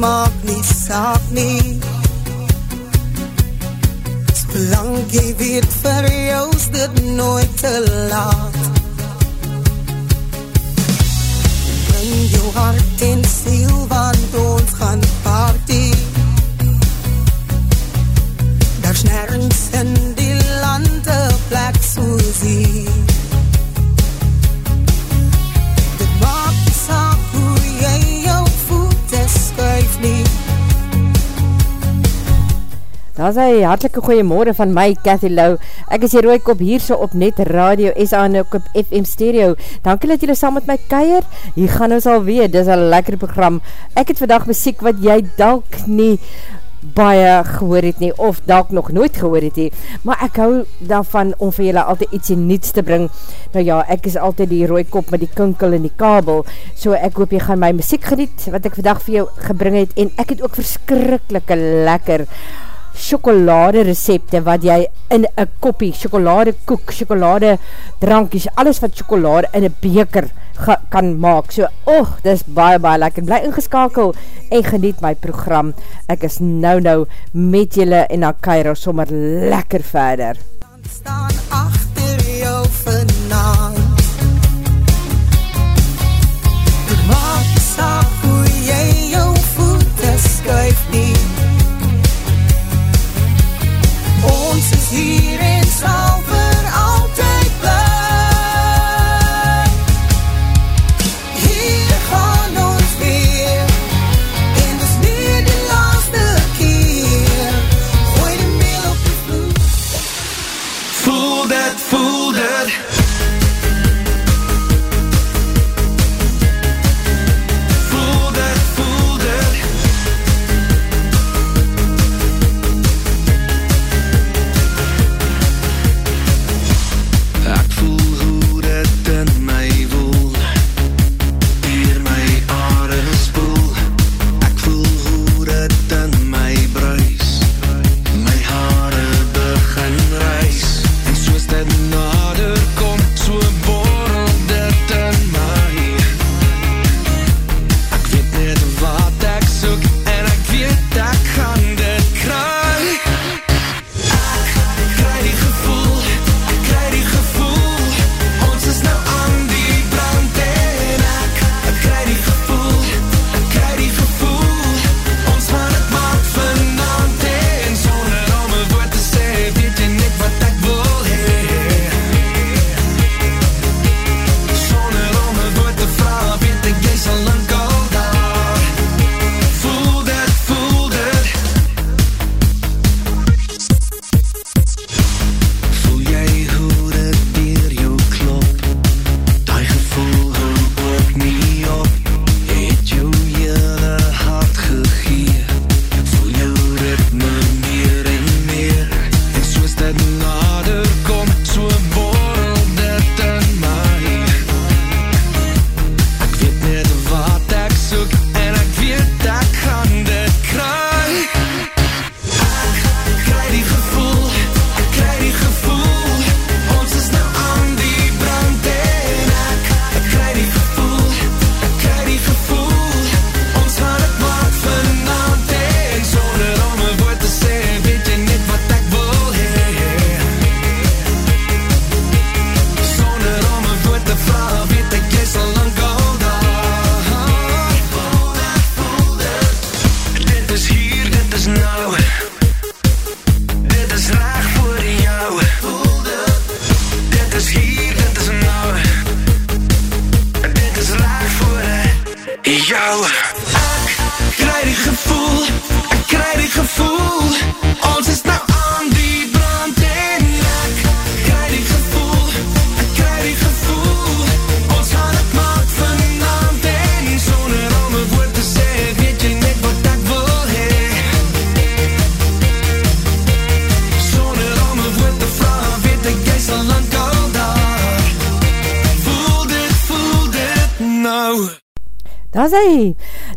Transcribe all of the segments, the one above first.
maak nie saak nie. Solang jy weet vir jou is dit nooit te laat. Bring jou hart en siel, want ons gaan party Daar is hy hartelike goeiemorgen van my, Cathy Lau. Ek is hier rooikop hier so op Net Radio SA en ook op FM Stereo. Dankie dat julle saam met my keier. Hier gaan ons alweer, dit is een lekker program. Ek het vandag muziek wat jy dalk nie baie gehoor het nie, of dalk nog nooit gehoor het nie, maar ek hou daarvan om vir julle altyd ietsie niets te bring. Nou ja, ek is altyd die rooikop met die kinkel en die kabel, so ek hoop jy gaan my muziek geniet, wat ek vandag vir jou gebring het, en ek het ook verskrikkelike lekker chocolade recepte wat jy in een koppie, chocolade koek, chocolade drankies, alles wat chocolade in een beker kan maak. So, och, dis baie, baie lekker. Bly ingeskakel en geniet my program. Ek is nou nou met julle en na Cairo sommer lekker verder. Staan achter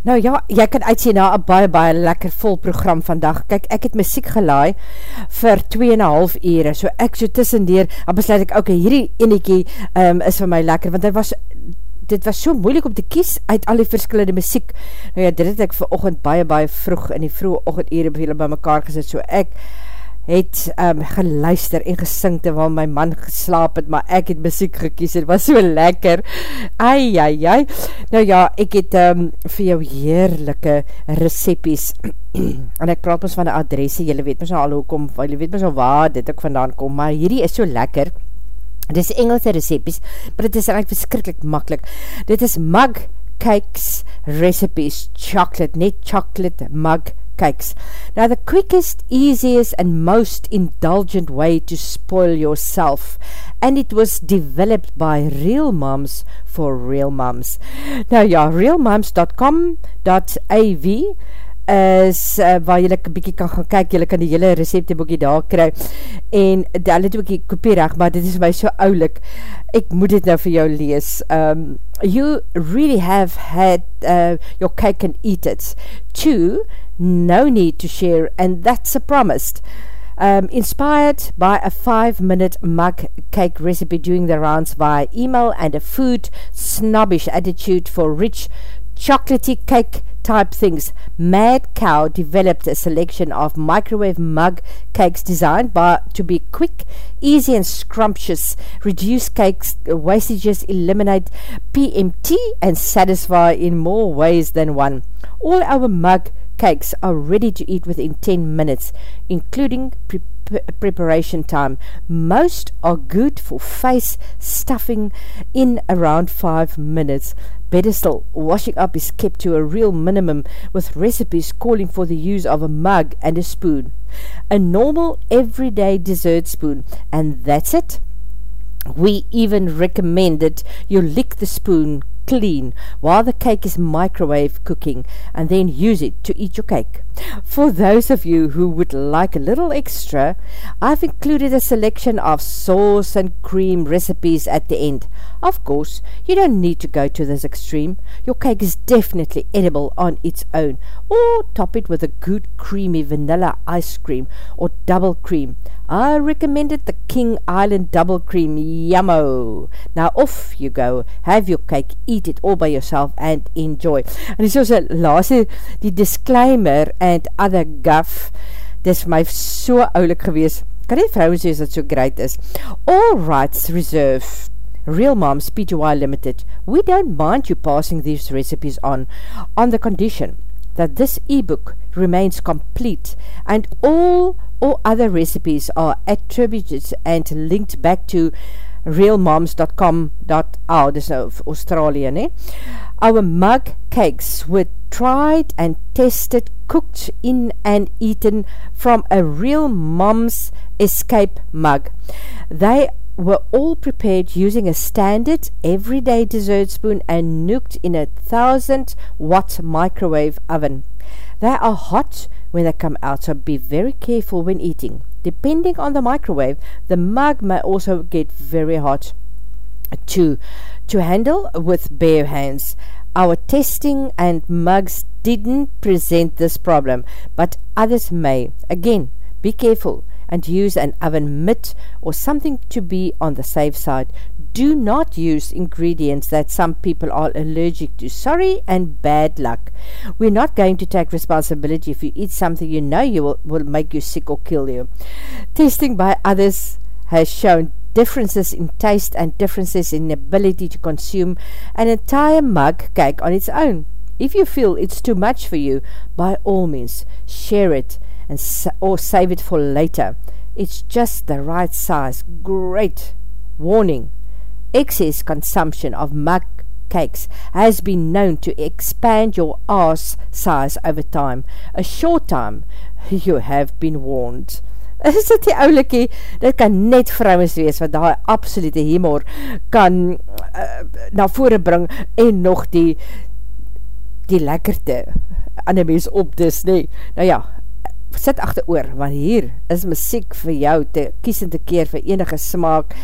Nou ja, jy kan uitsien na een baie, baie lekker vol program vandag. Kijk, ek het muziek gelaai vir 2,5 ure, so ek so tussendeer, en besluit ek, ok, hierdie eniekie um, is vir my lekker, want hy was dit was so moeilik om te kies uit al die verskillende muziek. Nou ja, dit het ek vir ochend baie, baie vroeg in die vroege ochend beveel by mekaar gesit, so ek het um, geluister en gesing terwyl my man geslaap het, maar ek het muziek gekies, het was so lekker. Ai, ai, ai. Nou ja, ek het um, vir jou heerlijke recepies, en ek praat ons van die adresse, jylle weet my so al hoekom, jylle weet my so waar dit ook vandaan kom, maar hierdie is so lekker, dit is Engelse recepies, maar dit is eigenlijk verskrikkelijk makkelijk. Dit is mug cakes recipes, chocolate, net chocolate mug cakes cakes. Now, the quickest, easiest, and most indulgent way to spoil yourself, and it was developed by real moms for real moms. Now, ja, realmoms.com.av is uh, waar jylle bykie kan gaan kyk, jylle kan die hele recepteboekie daar kry, en hulle het ook die kopie recht, maar dit is my so oulik, ek moet dit nou vir jou lees. Um, you really have had uh, your cake and eat it. Two, no need to share, and that's a promise. Um, inspired by a five minute mug cake recipe doing the rounds via email and a food snobbish attitude for rich chocolatey cake type things. Mad Cow developed a selection of microwave mug cakes designed by, to be quick, easy and scrumptious, reduce cakes uh, wastages, eliminate PMT and satisfy in more ways than one. All our mug cakes are ready to eat within 10 minutes, including pre preparation time. Most are good for face stuffing in around 5 minutes. Still, washing up is kept to a real minimum with recipes calling for the use of a mug and a spoon. A normal everyday dessert spoon, and that's it. We even recommend that you lick the spoon clean while the cake is microwave cooking and then use it to eat your cake. For those of you who would like a little extra, I've included a selection of sauce and cream recipes at the end. Of course, you don't need to go to this extreme. Your cake is definitely edible on its own, or top it with a good creamy vanilla ice cream or double cream. I recommended the King Island double cream, yummo. Now off you go, have your cake, eat it all by yourself and enjoy. En dis ons laaste, die disclaimer and other guff, dis my so oulik gewees, kan die vrouwen sê dat so great is. All rights reserved. Real Moms PTY Limited, we don't mind you passing these recipes on, on the condition that this ebook remains complete and all or other recipes are attributed and linked back to realmoms.com.au dis nou Australië ne our mug cakes were tried and tested cooked in and eaten from a real mom's escape mug. They were all prepared using a standard everyday dessert spoon and nooked in a thousand watt microwave oven they are hot when they come out, so be very careful when eating. Depending on the microwave, the mug may also get very hot to, to handle with bare hands. Our testing and mugs didn't present this problem, but others may. Again, be careful and use an oven mitt or something to be on the safe side do not use ingredients that some people are allergic to. Sorry and bad luck. We're not going to take responsibility if you eat something you know you will, will make you sick or kill you. Testing by others has shown differences in taste and differences in ability to consume an entire mug cake on its own. If you feel it's too much for you, by all means, share it and or save it for later. It's just the right size. Great warning excess consumption of mug cakes has been known to expand your ass size over time. A short time, you have been warned. Is dit die oulikie? Dit kan net vrouwens wees wat die absolute humor kan uh, na vore bring en nog die die lekkerte aan die mens opdis, nee. Nou ja, sit achteroor, want hier is muziek vir jou te kies en te keer vir enige smaak,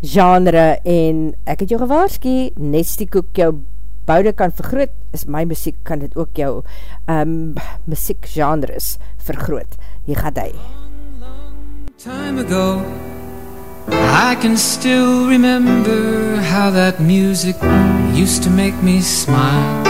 genre en ek het jou gewaarski, Nestie Koek jou boude kan vergroot, is my muziek kan dit ook jou um, muziek genres vergroot. Hier gaat hy. Long, long time ago I can still remember how that music used to make me smile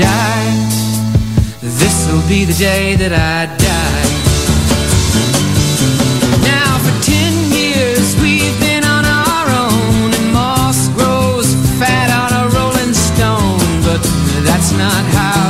die. This'll be the day that I die. Now for ten years we've been on our own, and moss grows fat on a rolling stone, but that's not how.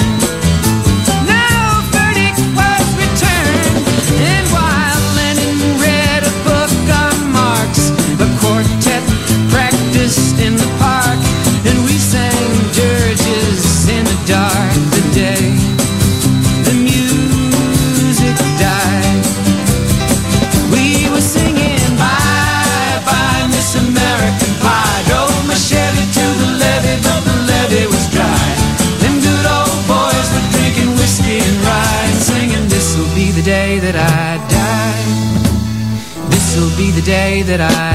that I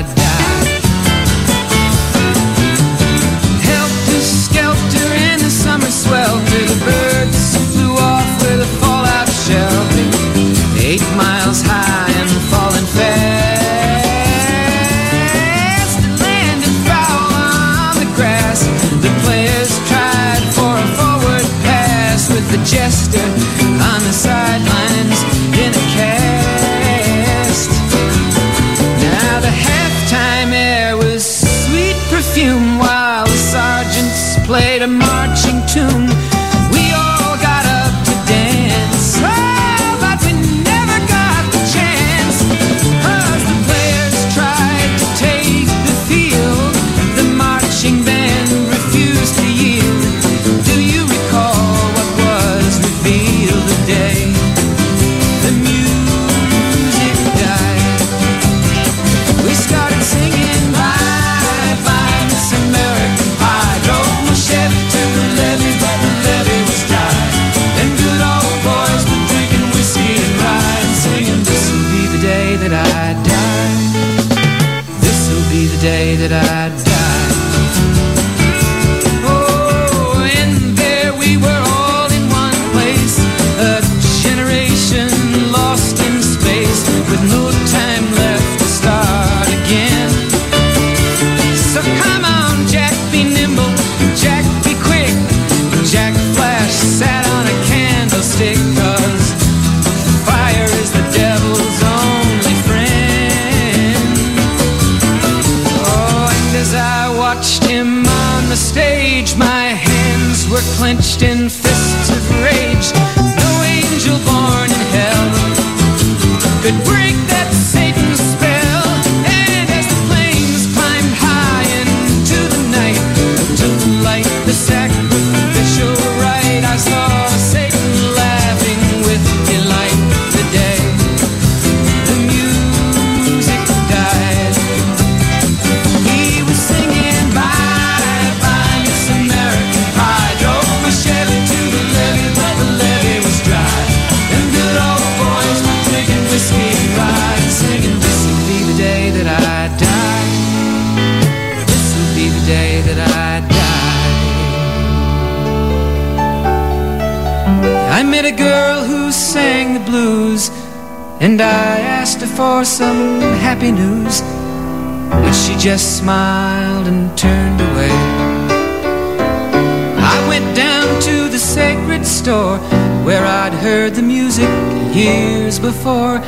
heard the music years before.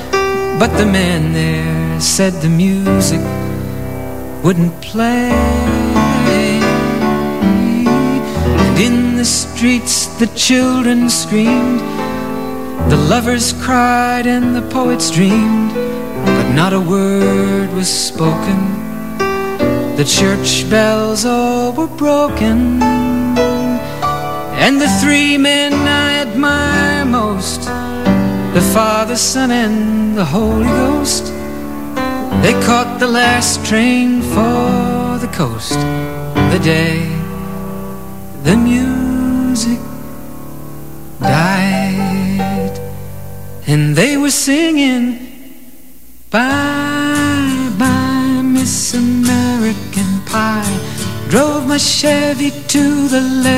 But the man there said the music wouldn't play. And in the streets the children screamed, the lovers cried, and the poets dreamed but not a word was spoken. The church bells all were broken, and the three men I admire most the Father, Son, and the Holy Ghost they caught the last train for the coast the day the music died, and they were singing. Bye bye, Miss American Pie. Drove my Chevy to the the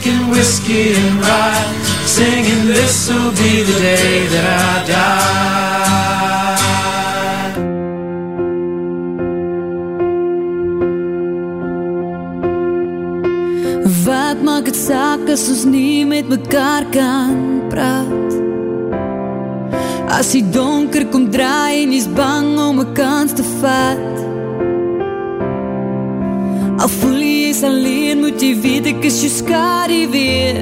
Drinking whiskey and rye, singing, This'll be the day that I die. Wat maak het saak as ons nie met mekaar kan praat? As die donker kom draai en jy's bang om 'n kans te vat. Al voel jy jy's alleen, moet jy weet ek is jou skadu weer.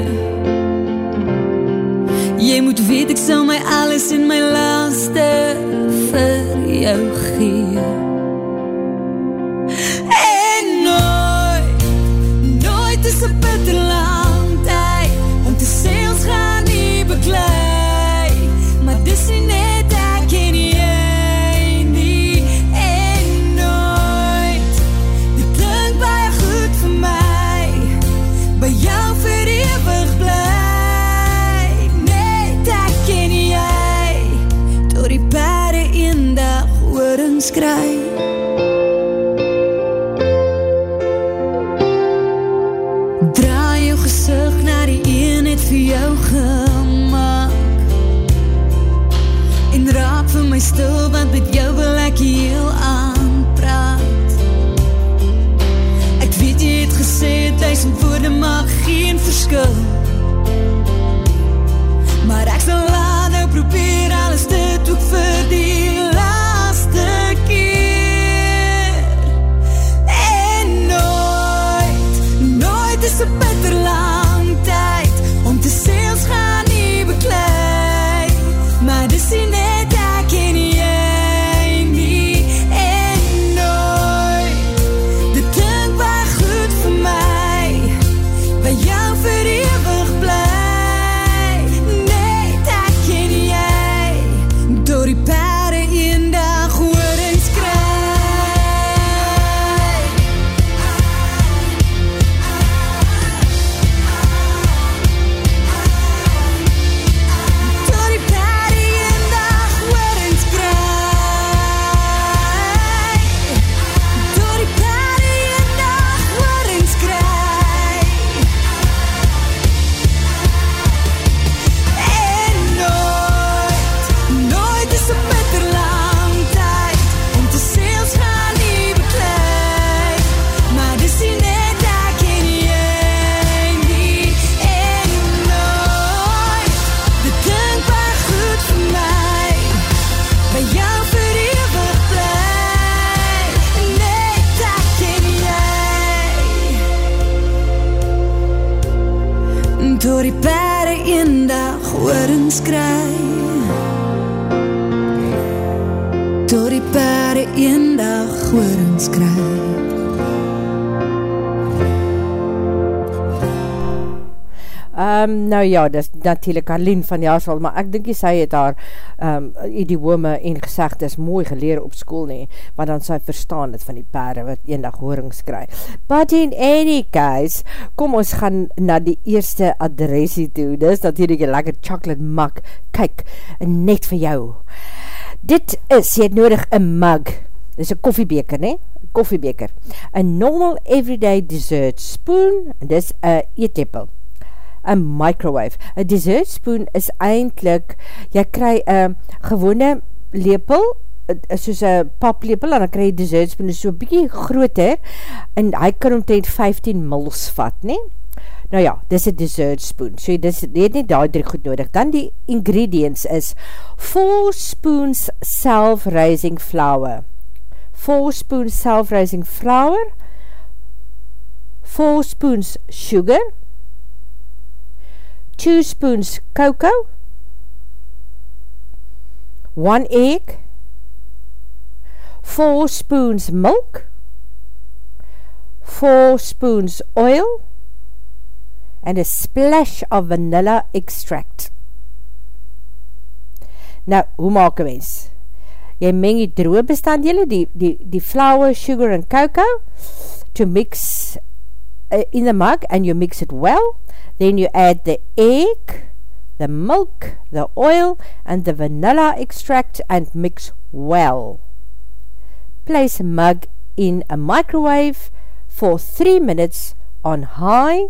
Jy moet weet ek sal my alles in my laaste vir jou gee. Um, nou ja, dis natuurlijk Arlene van Jaarsval, maar ek dink jy sy het haar um, idiome en gezegd is mooi geleer op school nie, maar dan sy verstaan het van die pere wat eendag horings kry. But in any case, kom ons gaan na die eerste adresie toe, dis natuurlijk een lekker chocolate mug, kyk, net vir jou. Dit is, jy het nodig een mug, dis een koffiebeker nie, koffiebeker, een normal everyday dessert spoon, dis een eetlepel, een microwave. Een dessert spoon is eindelijk, jy kry een gewone lepel, soos een paplepel, en dan kry jy dessert spoon, is so bykie groter, en hy kan omtrent 15 mils vat, nie? Nou ja, dis een dessert spoon, so dis, jy het nie daar drie goed nodig. Dan die ingredients is 4 spoons self-raising flour, 4 spoons self-raising flour, 4 spoons sugar, 2 spoons cocoa, 1 egg, 4 spoons milk, 4 spoons oil, and a splash of vanilla extract. Nou, hoe maak een mens? Jy meng die droe bestanddele, die, die, die flour, sugar and cocoa, to mix in the mug, and you mix it well, Then you add the egg, the milk, the oil, and the vanilla extract and mix well. Place mug in a microwave for 3 minutes on high.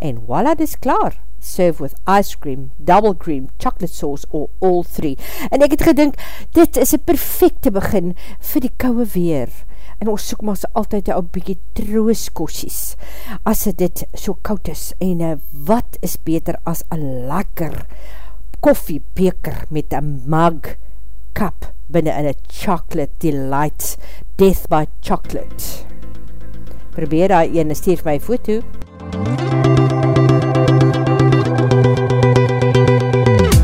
En voila, dis klaar. Serve with ice cream, double cream, chocolate sauce or all three. En ek het gedink, dit is een perfecte begin vir die kouwe weer en ons soek maar so altyd een bykie trooskosies, as dit so koud is, en eh, wat is beter as een lekker koffiebeker met een mug cup binnen in een chocolate delight, death by chocolate. Probeer daar een, stuur my foto.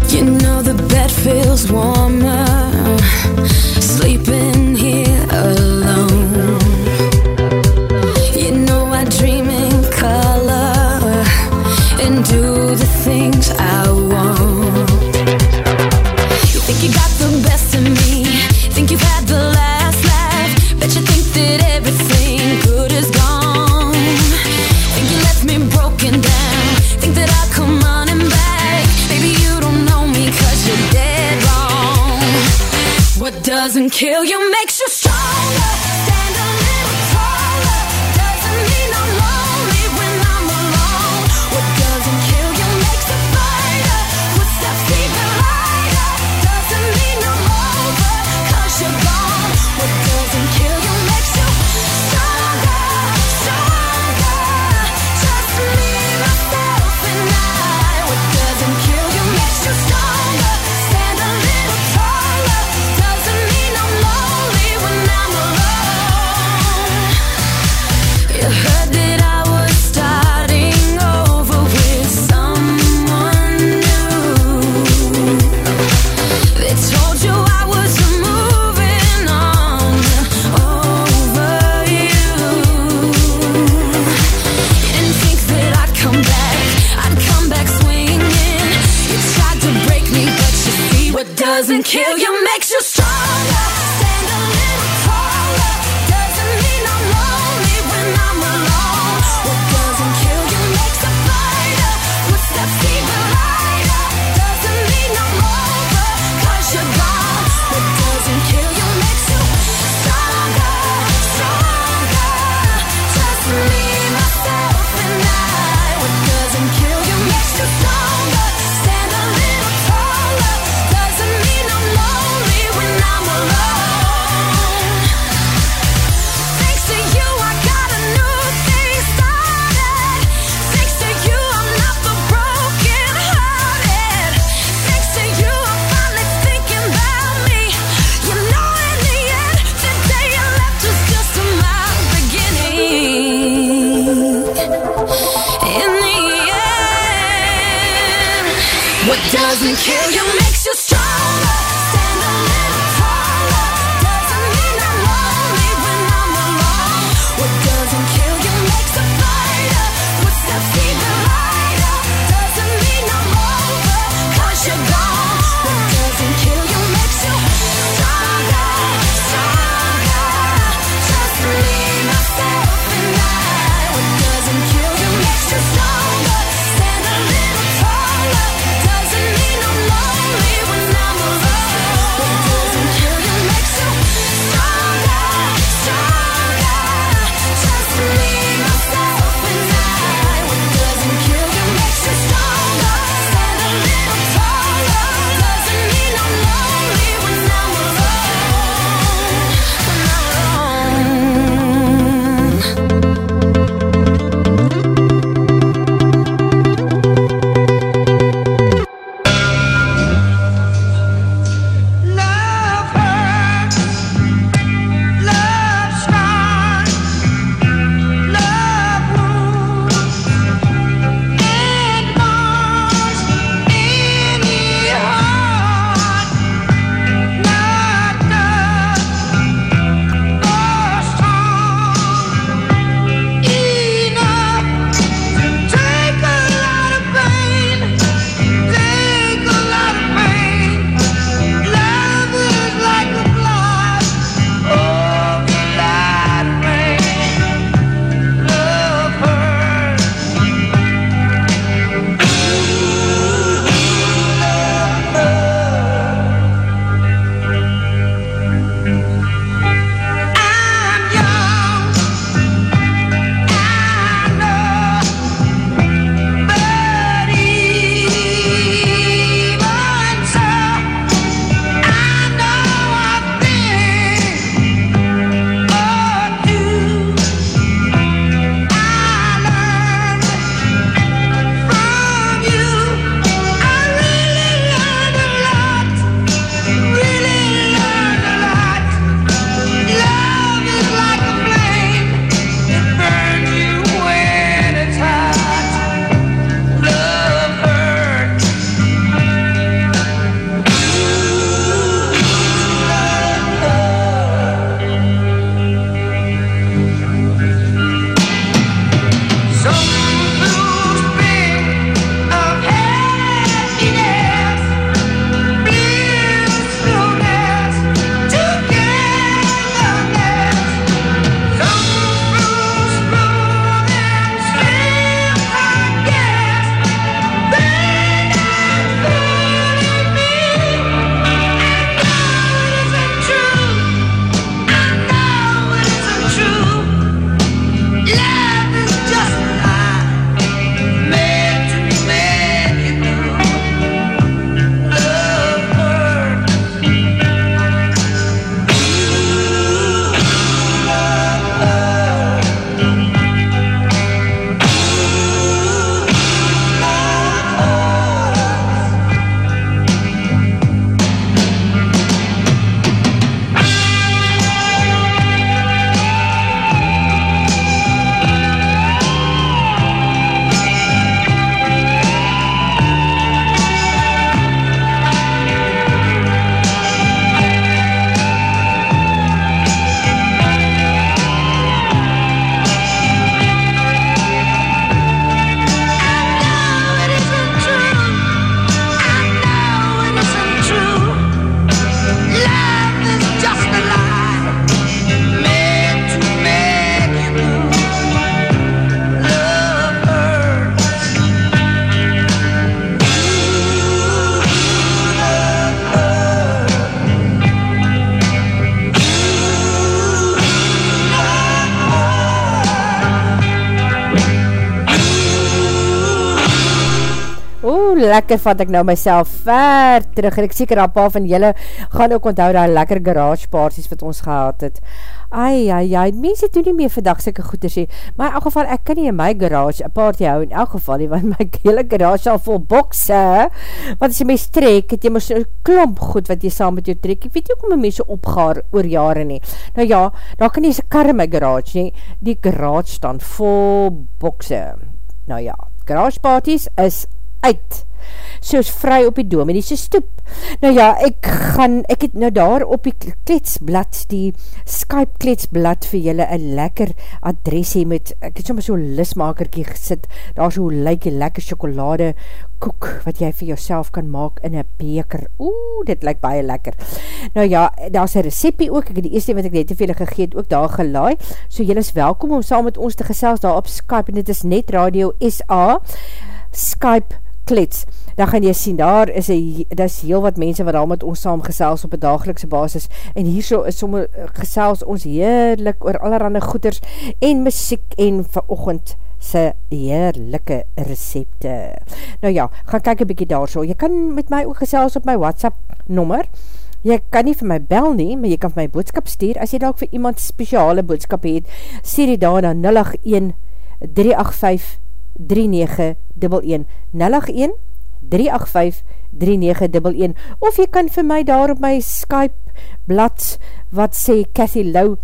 You know the bed feels warmer doesn't kill you makes you stronger doesn't kill you makes you stronger lekker vat ek nou myself ver terug, en ek seker al paar van julle gaan ook onthou daar lekker garage parties wat ons gehad het. Ai, ai, ai, mense doen nie meer vandag syke goeders hee, maar in elk geval, ek kan nie in my garage een party hou in elk geval nie, want my hele garage al vol bokse, want as jy mens trek, het jy mys een klomp goed wat jy saam met jou trek, ek weet nie hoe my mense opgaar oor jare nie, nou ja, daar kan nie sy kar in my garage nie, die garage staan vol bokse, nou ja, garage parties is uit, soos vry op die dominiesie stoep. Nou ja, ek gaan, ek het nou daar op die kletsblad, die Skype kletsblad vir julle een lekker adres hee met, ek het soms so'n lismakerkie gesit, daar so lyk die lekker chocolade koek, wat jy vir jouself kan maak in een beker. Oeh, dit lyk baie lekker. Nou ja, daar is een recepie ook, ek het die eerste wat ek net te veel gegeet, ook daar gelaai, so julle is welkom om saam met ons te gesels daar op Skype, en dit is Net Radio SA, Skype klets, dan gaan jy sien, daar is, daar is heel wat mense wat al met ons saam gesels op een dagelikse basis, en hier so is somme gesels ons heerlik oor allerhande goeders, en muziek, en verochend sy heerlijke recepte. Nou ja, gaan kyk een bykie daar so, jy kan met my ook gesels op my WhatsApp nommer, jy kan nie vir my bel nie, maar jy kan vir my boodskap stuur, as jy daar vir iemand speciale boodskap het, stuur jy daar na 081 385 3911 081 385 3911 of jy kan vir my daar op my Skype blad wat sê Cathy Lou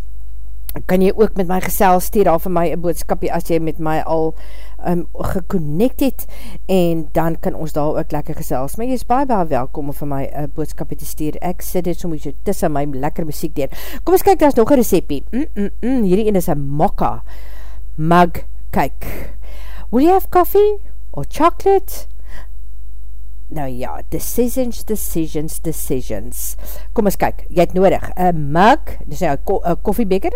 kan jy ook met my gesel stuur daar vir my een boodskapie as jy met my al um, geconnect het. En dan kan ons daar ook lekker gesels. Maar jy is baie baie welkom om vir my een boodskapie te stuur. Ek sit dit soms so tussen my lekker muziek deur. Kom ons kyk, daar is nog een recepie. Mm, mm, mm, hierdie ene is een mokka mug kyk Will you have coffee or chocolate? Nou ja, decisions, decisions, decisions. Kom ons kyk, jy het nodig, a mug, dis nou a koffiebeker,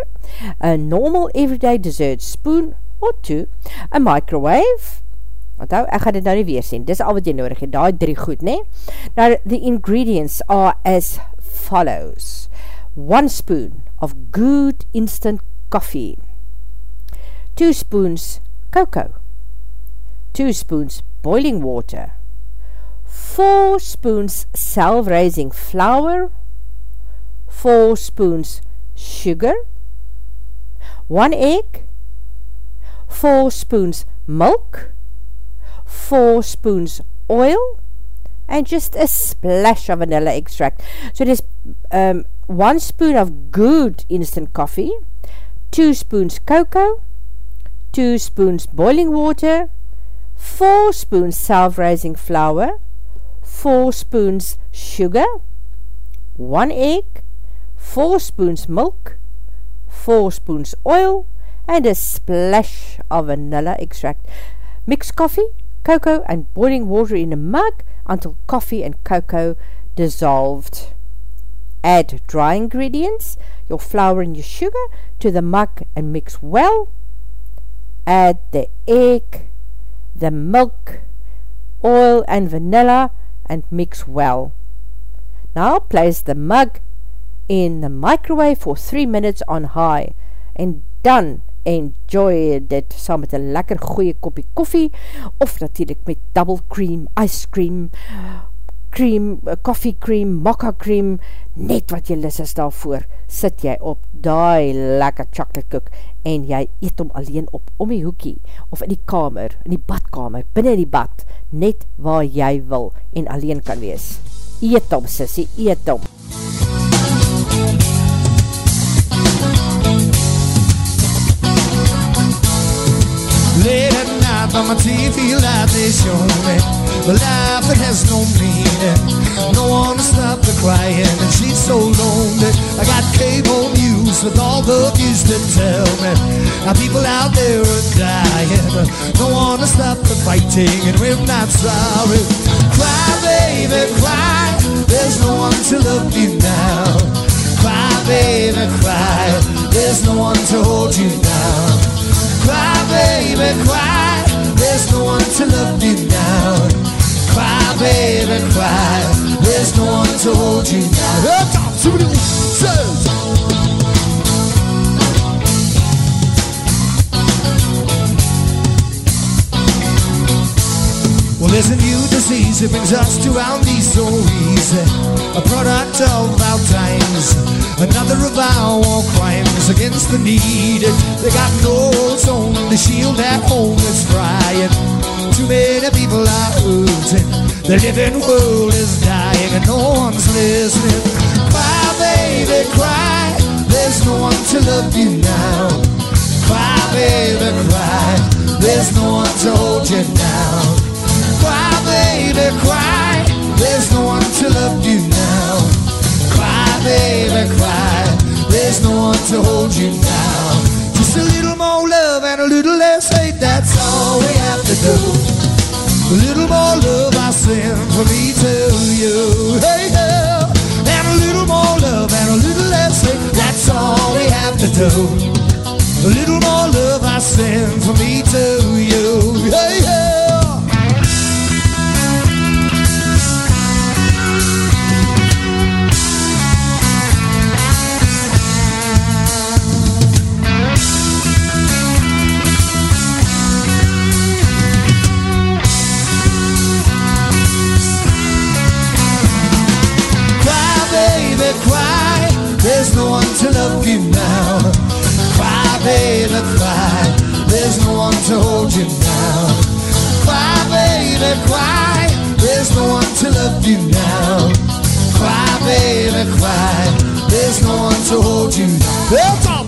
a normal everyday dessert spoon or two, a microwave, want hou, ek ga dit nou nie weer sien, dis al wat jy nodig het, daar drie goed, ne? Now, the ingredients are as follows. One spoon of good instant coffee. Two spoons cocoa. 2 spoons boiling water, 4 spoons self-raising flour, 4 spoons sugar, 1 egg, 4 spoons milk, 4 spoons oil, and just a splash of vanilla extract. So there's um, 1 spoon of good instant coffee, 2 spoons cocoa, 2 spoons boiling water, 4 spoons self-raising flour, 4 spoons sugar, 1 egg, 4 spoons milk, 4 spoons oil, and a splash of vanilla extract. Mix coffee, cocoa, and boiling water in a mug until coffee and cocoa dissolved. Add dry ingredients, your flour and your sugar, to the mug and mix well. Add the egg, the milk, oil and vanilla and mix well. Now place the mug in the microwave for 3 minutes on high and dan enjoy dit saam met een lekker goeie kopie koffie of natuurlijk met double cream, ice cream, cream, uh, coffee cream, mocha cream, net wat jy lis is daarvoor, sit jy op die lekker chocolate cook en jy eet om alleen op om die hoekie of in die kamer, in die badkamer, binnen die bad, net waar jy wil en alleen kan wees. Eet om, sissie, eet om. Late at night by my TV light they show me The life that has no meaning No one to stop the crying And she's so lonely. I got cable news with all the news to tell me. Now people out there are dying. No one to stop the fighting And we're not sorry. Cry baby cry. There's no one to love you now. Cry baby cry. There's no one to hold you now Cry baby cry. There's no one to love you now Cry, baby, cry. There's no one to hold you now. Well, there's a new disease that brings us to our knees so easy. A product of our times. Another of our war crimes against the needed. They got no on the shield at home is frying. Too many people are hurting. The living world is dying and no one's listening. Cry, baby, cry. There's no one to love you now. Cry, baby, cry. There's no one to hold you now. Cry, baby, cry. There's no one to love you now. Cry, baby, cry. There's no one to hold you now and a little less hate, that's all we have to do. A little more love I send from me to you. Hey, yeah. And a little more love and a little less hate, that's all we have to do. A little more love I send from me to you. There's no one to love you now. Cry, baby, cry. There's no one to hold you now. Cry, baby, cry. There's no one to love you now. Cry, baby, cry. There's no one to hold you now. Well, Tom,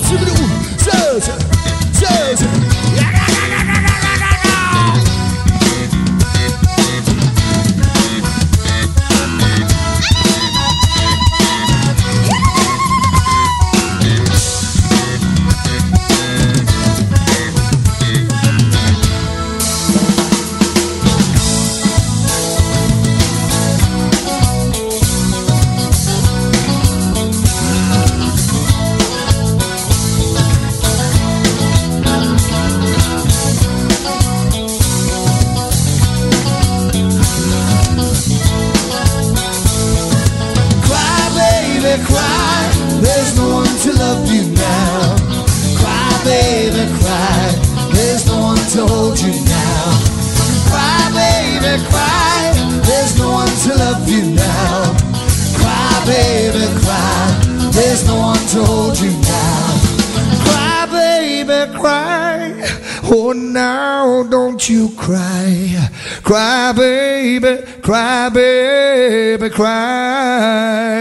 baby, cry.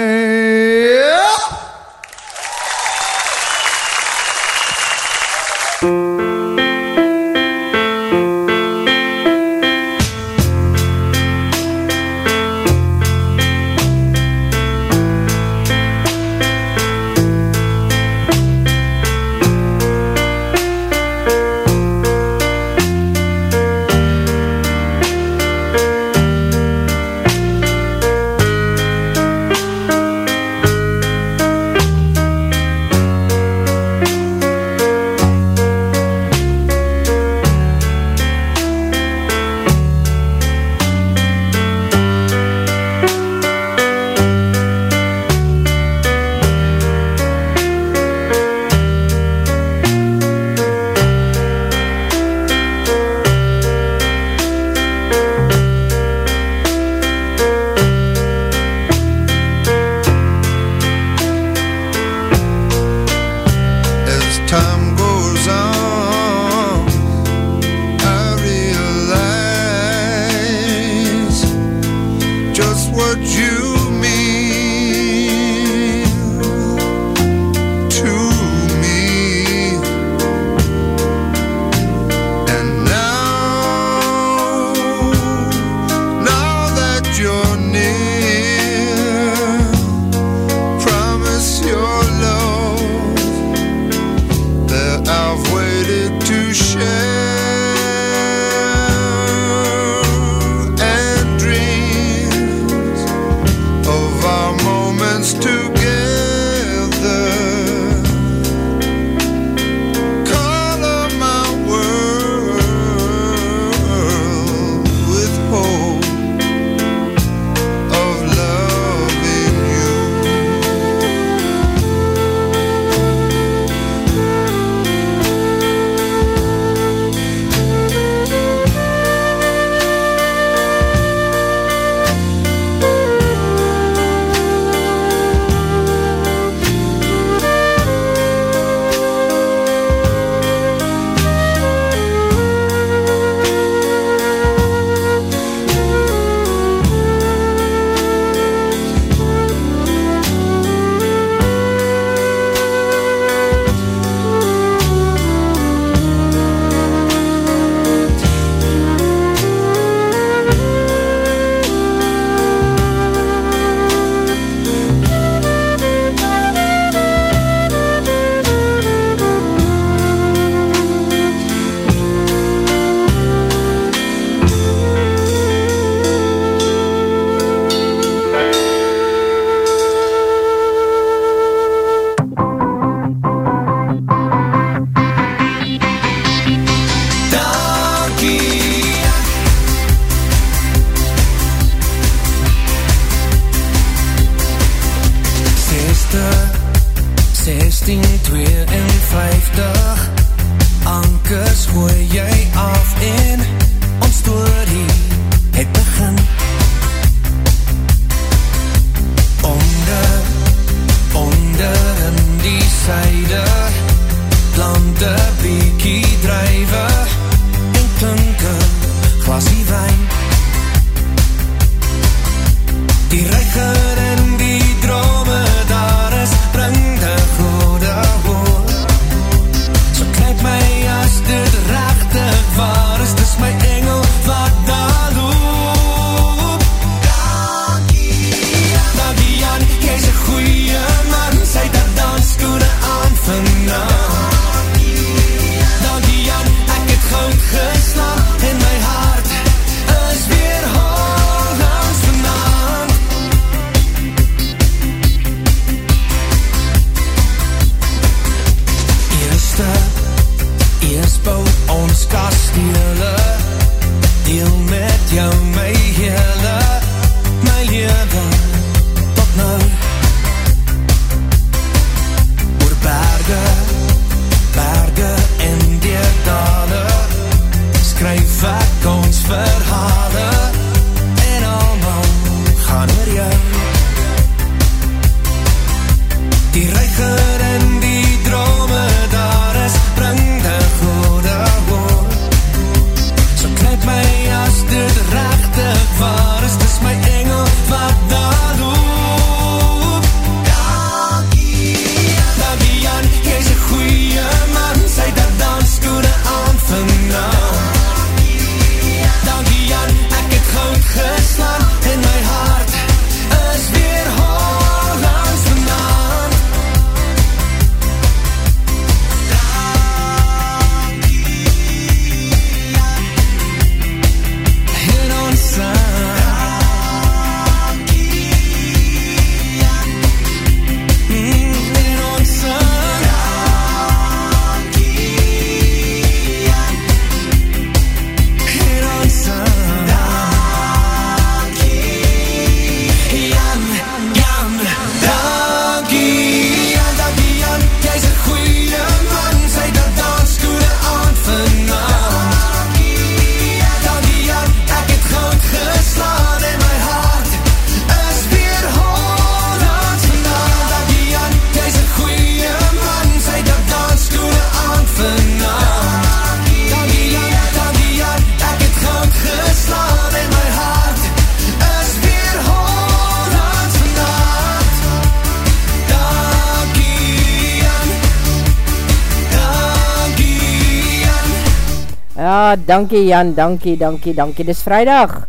Ja, dankie Jan, dankie, dankie, dankie. Dis vrijdag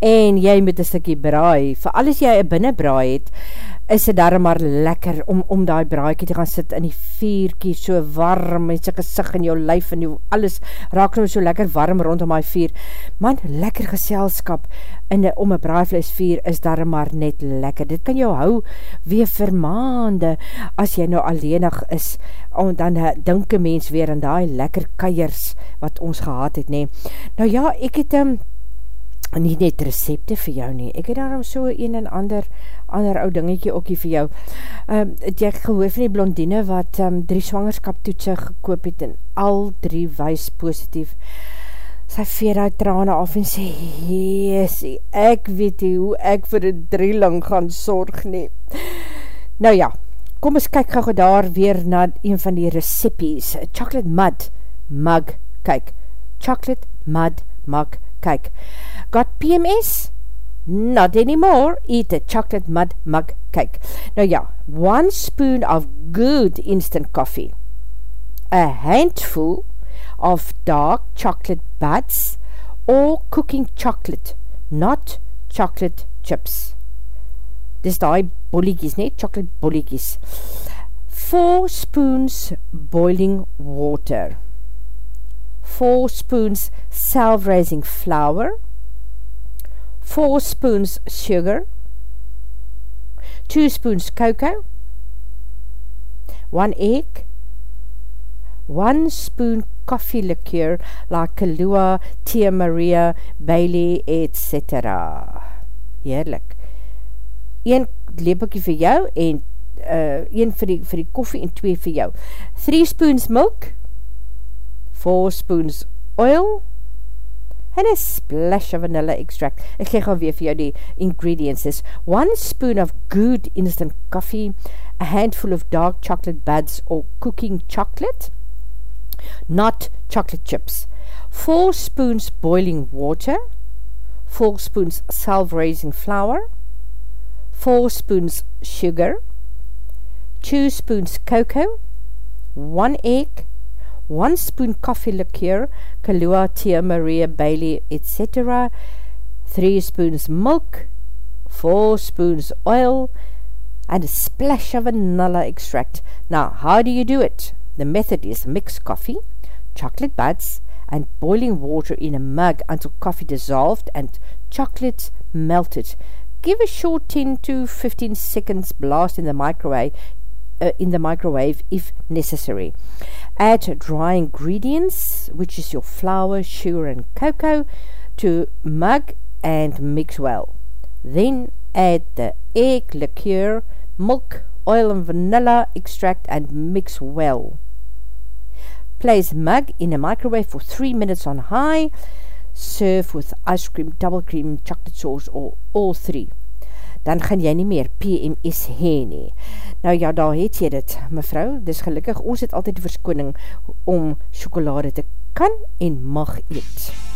en jy moet een stukkie braai. Voor alles jy een binnenbraai het, is het daarom maar lekker om, om die braaiekie te gaan sit in die vierkie, so warm, en sy gesig in jou lyf, en jou alles raak nou so lekker warm rondom die vier. Man, lekker geselskap in die, om een braaivlees vier is daarom maar net lekker. Dit kan jou hou weer vir maande, as jy nou alleenig is, en dan uh, dink een mens weer aan die lekker keiers wat ons gehad het, nee. Nou ja, ek het um, nie net recepte vir jou nie, ek het daarom so een en ander, ander ou dingetje ookie vir jou. Um, het jy gehoor van die blondine wat um, drie swangerskaptoetse gekoop het en al drie wees positief. Sy veer uit trane af en sê, Jeesie, ek weet nie hoe ek vir die drieling gaan sorg nie. Nou ja, kom ons kyk gauw daar weer na een van die recipies. Chocolate mud mug, kyk. Chocolate mud mug, kyk. Got PMS? Not anymore. Eat a chocolate mud mug cake. Nou ja, one spoon of good instant coffee. A handful of dark chocolate buds or cooking chocolate, not chocolate chips. Dis die bolliekies, nee, chocolate bolliekies. Four spoons boiling water. Four spoons self-raising flour. Four spoons sugar. Two spoons cocoa. One egg. One spoon coffee liqueur like Kahlua, Tia Maria, Bailey, etc. Heerlik. Een lepelkie vir jou en uh, een vir die, vir die koffie en twee vir jou. 3 spoons milk, 4 spoons oil, and a splash of vanilla extract. Ek gee gaan weer vir jou die ingredients is 1 spoon of good instant coffee, a handful of dark chocolate buds or cooking chocolate, not chocolate chips, 4 spoons boiling water, 4 spoons self-raising flour, 4 spoons sugar, 2 spoons cocoa, 1 egg, 1 spoon coffee liqueur, Kahlua, Tia Maria, Bailey, etc., 3 spoons milk, 4 spoons oil, and a splash of vanilla extract. Now, how do you do it? The method is mix coffee, chocolate buds, and boiling water in a mug until coffee dissolved and chocolate melted. Give a short 10 to 15 seconds blast in the microwave uh, in the microwave if necessary. Add dry ingredients, which is your flour, sugar and cocoa, to mug and mix well. Then add the egg, liqueur, milk, oil and vanilla extract and mix well. Place mug in a microwave for 3 minutes on high. Serve with ice cream, double cream, chocolate sauce or all three. Dan gaan jy nie meer PMS heen nie. Nou ja, daar het jy dit, mevrou. Dis gelukkig, ons het altyd verskoning om chocolade te kan en mag eet.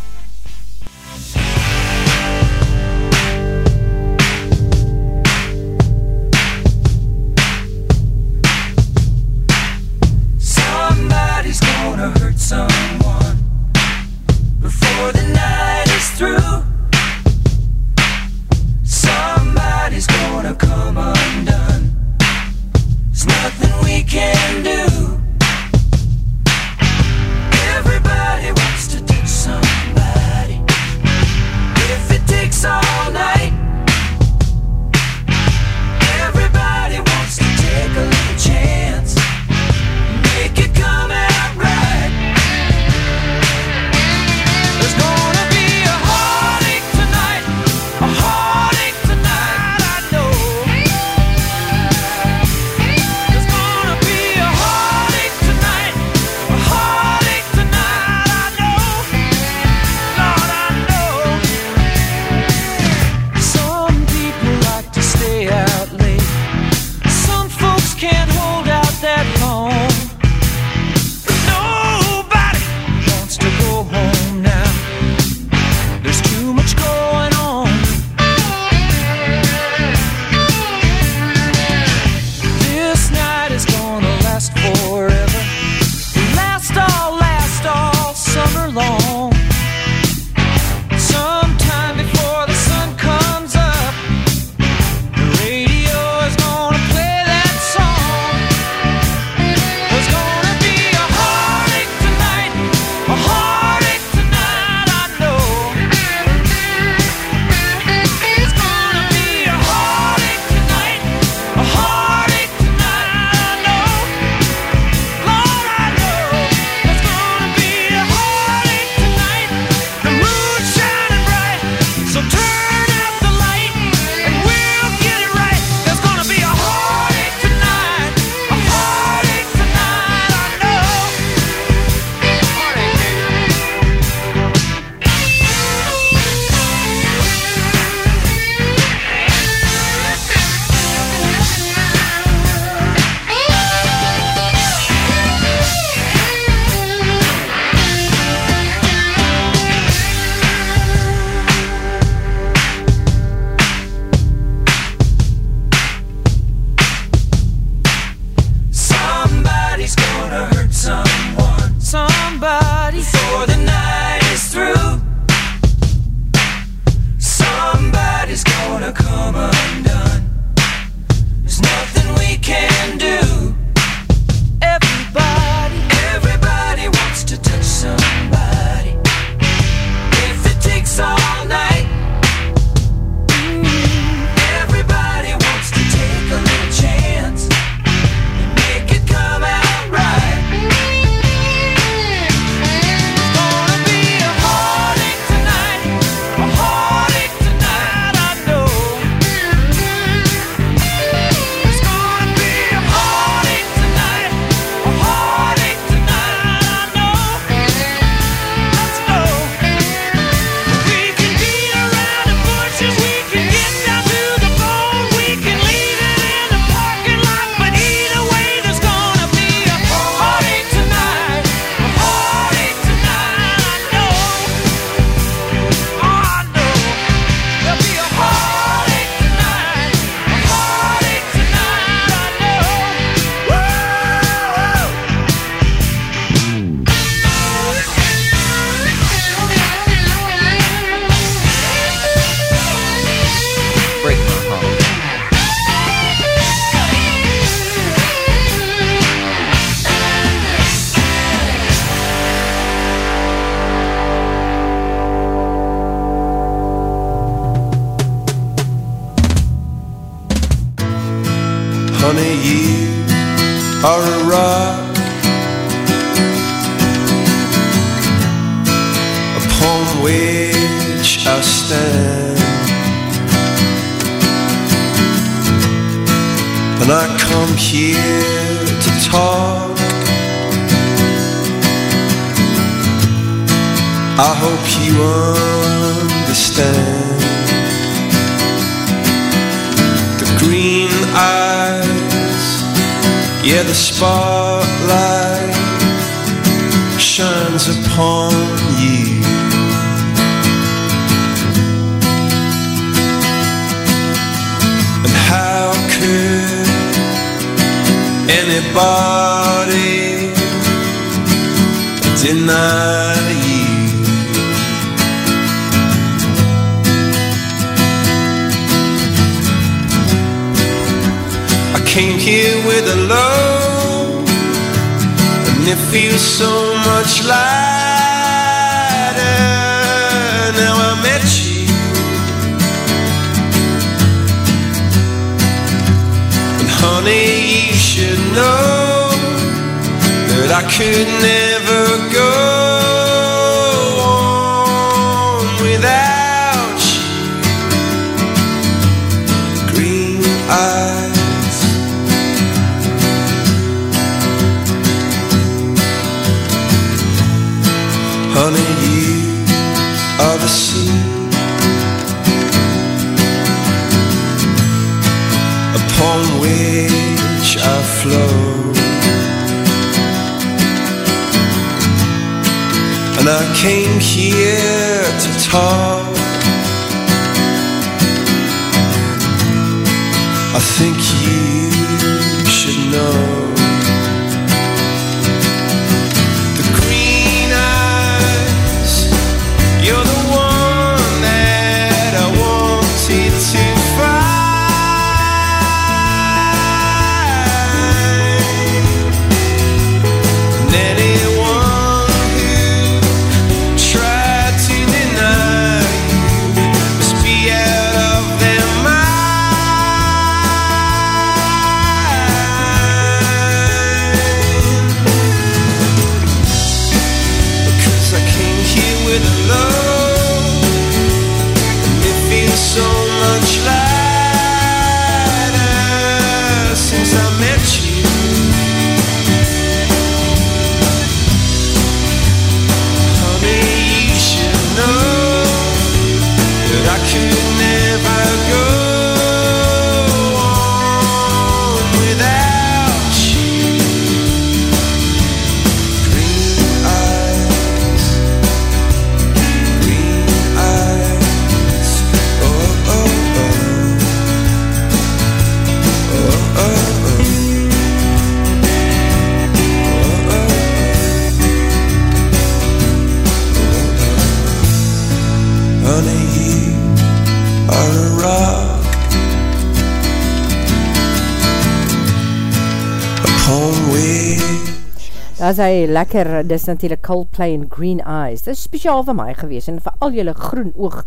Is hy lekker, dis natuurlijk Coldplay en Green Eyes. Dis speciaal vir my gewees en vir al jylle groen oog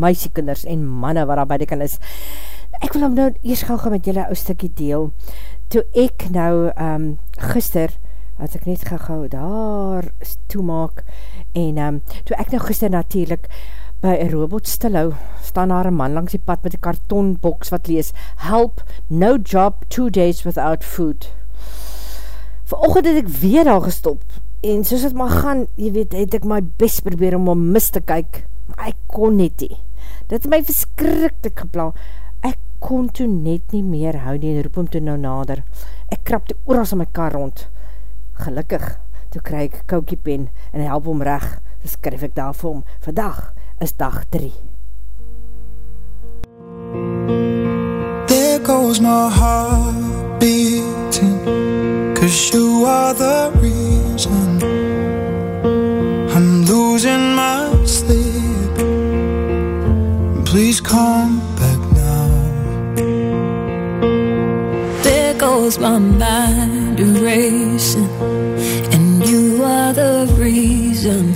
meisiekinders en manne wat daar by die kan is. Ek wil hom nou eers gauw gaan met jylle ou stikkie deel. Toe ek nou um, gister, wat ek net gauw gauw daar toemaak, en um, toe ek nou gister natuurlijk by een robot stilhou, staan daar een man langs die pad met een kartonbox wat lees, Help, no job, two days without food. Vanochtend het ek weer al gestop, en soos het maar gaan, jy weet, het ek my best probeer om om mis te kyk, maar ek kon net nie. Dit het my verskrikkelijk geplan. Ek kon toe net nie meer hou nie, en roep hom toe nou nader. Ek krap toe oorals in my kar rond. Gelukkig, toe kry ek koukie pen, en help hom reg, so skryf ek daar vir hom, vandag is dag 3. There goes my heart beating Cause you are the reason I'm losing my sleep Please come back now There goes my mind erasing, and you are the reason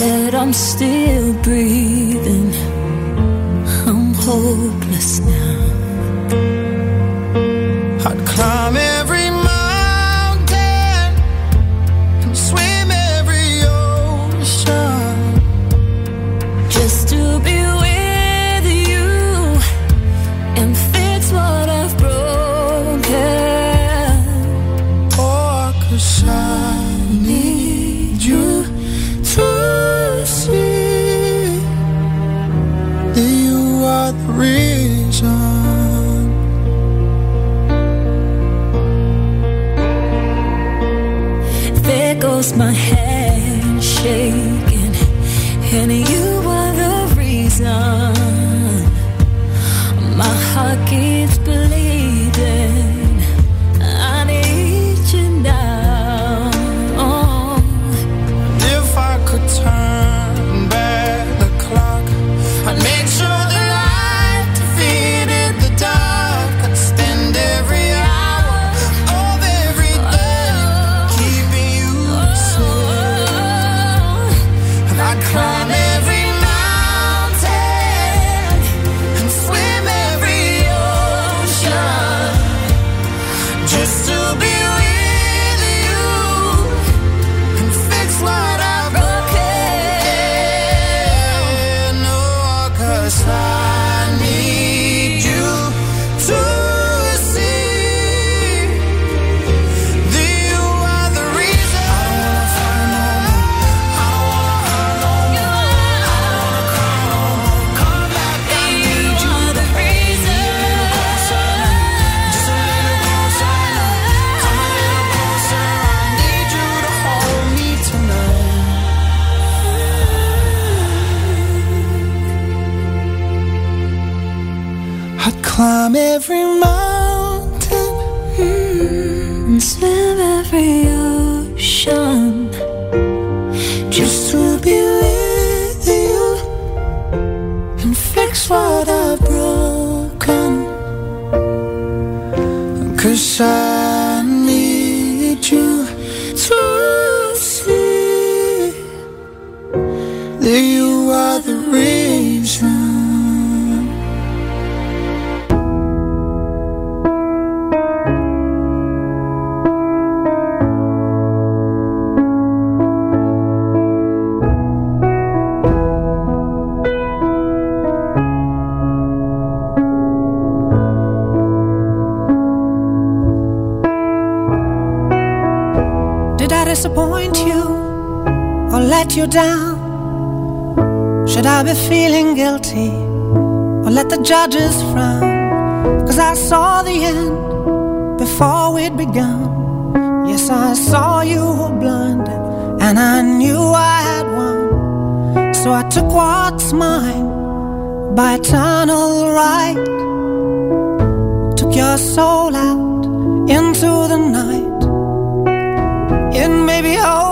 that I'm still breathing. I'm hopeless now. lost my head shaking. And climb every mountain. And swim every ocean. Just to be with you. And fix what I've broken. Cause I let you down? Should I be feeling guilty or let the judges frown? Cause I saw the end before we'd begun. Yes, I saw you were blinded and I knew I had won. So I took what's mine by eternal right. Took your soul out into the night. It may be over, oh,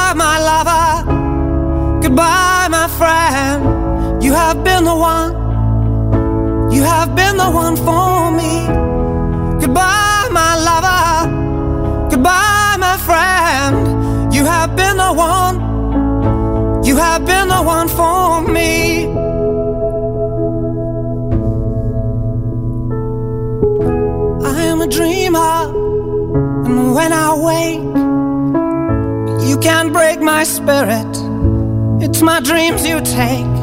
my lover. Goodbye, my friend. You have been the one. You have been the one for me. Goodbye, my lover. Goodbye, my friend. You have been the one. You have been the one for me. I am a dreamer, and when I wake, can't break my spirit. It's my dreams you take,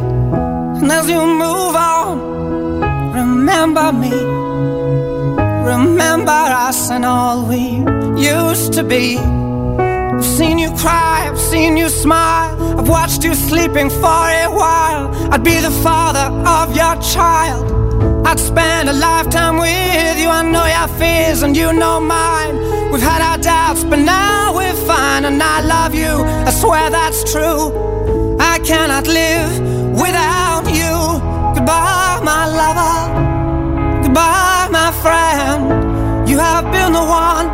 and as you move on, remember me. Remember us and all we used to be. I've seen you cry, I've seen you smile, I've watched you sleeping for a while. I'd be the father of your child. I'd spend a lifetime with you. I know your fears and you know mine. We've had our doubts, but now we're fine, and I love you. I swear that's true. I cannot live without you. Goodbye, my lover. Goodbye, my friend. You have been the one.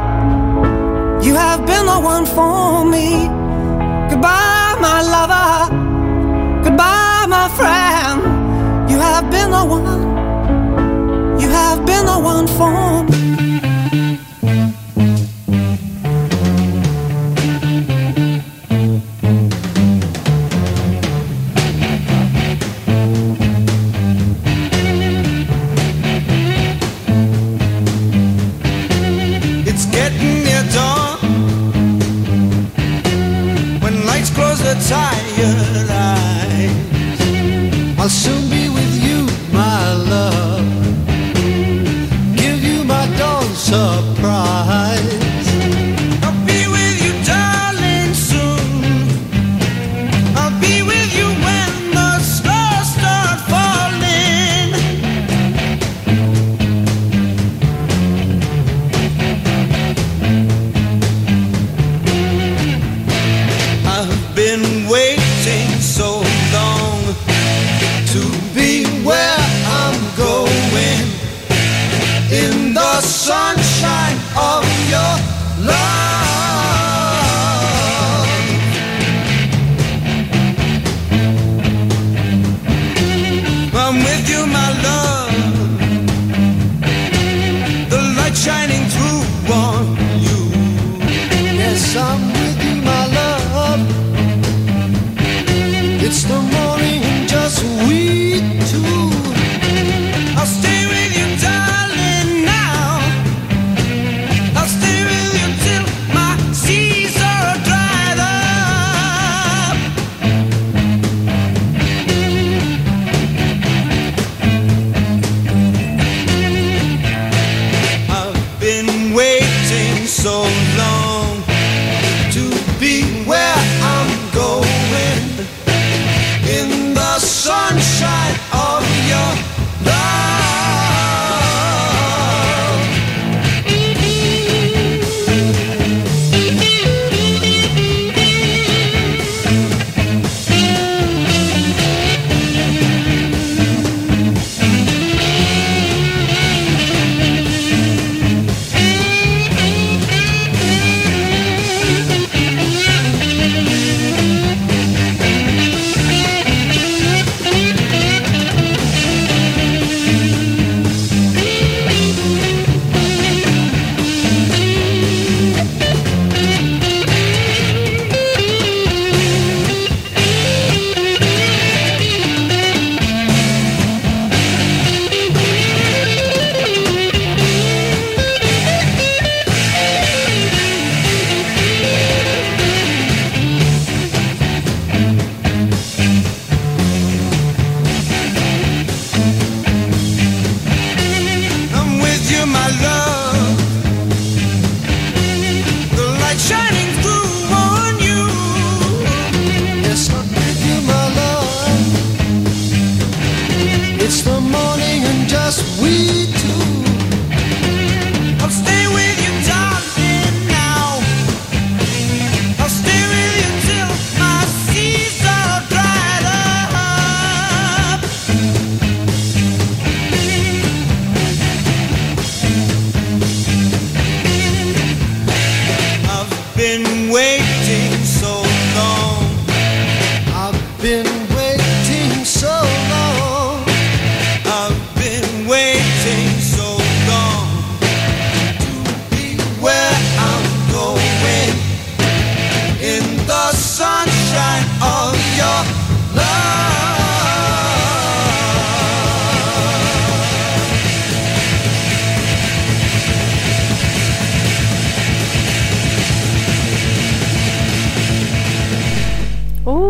You have been the one for me. Goodbye, my lover. Goodbye, my friend. You have been the one. You have been the one for me.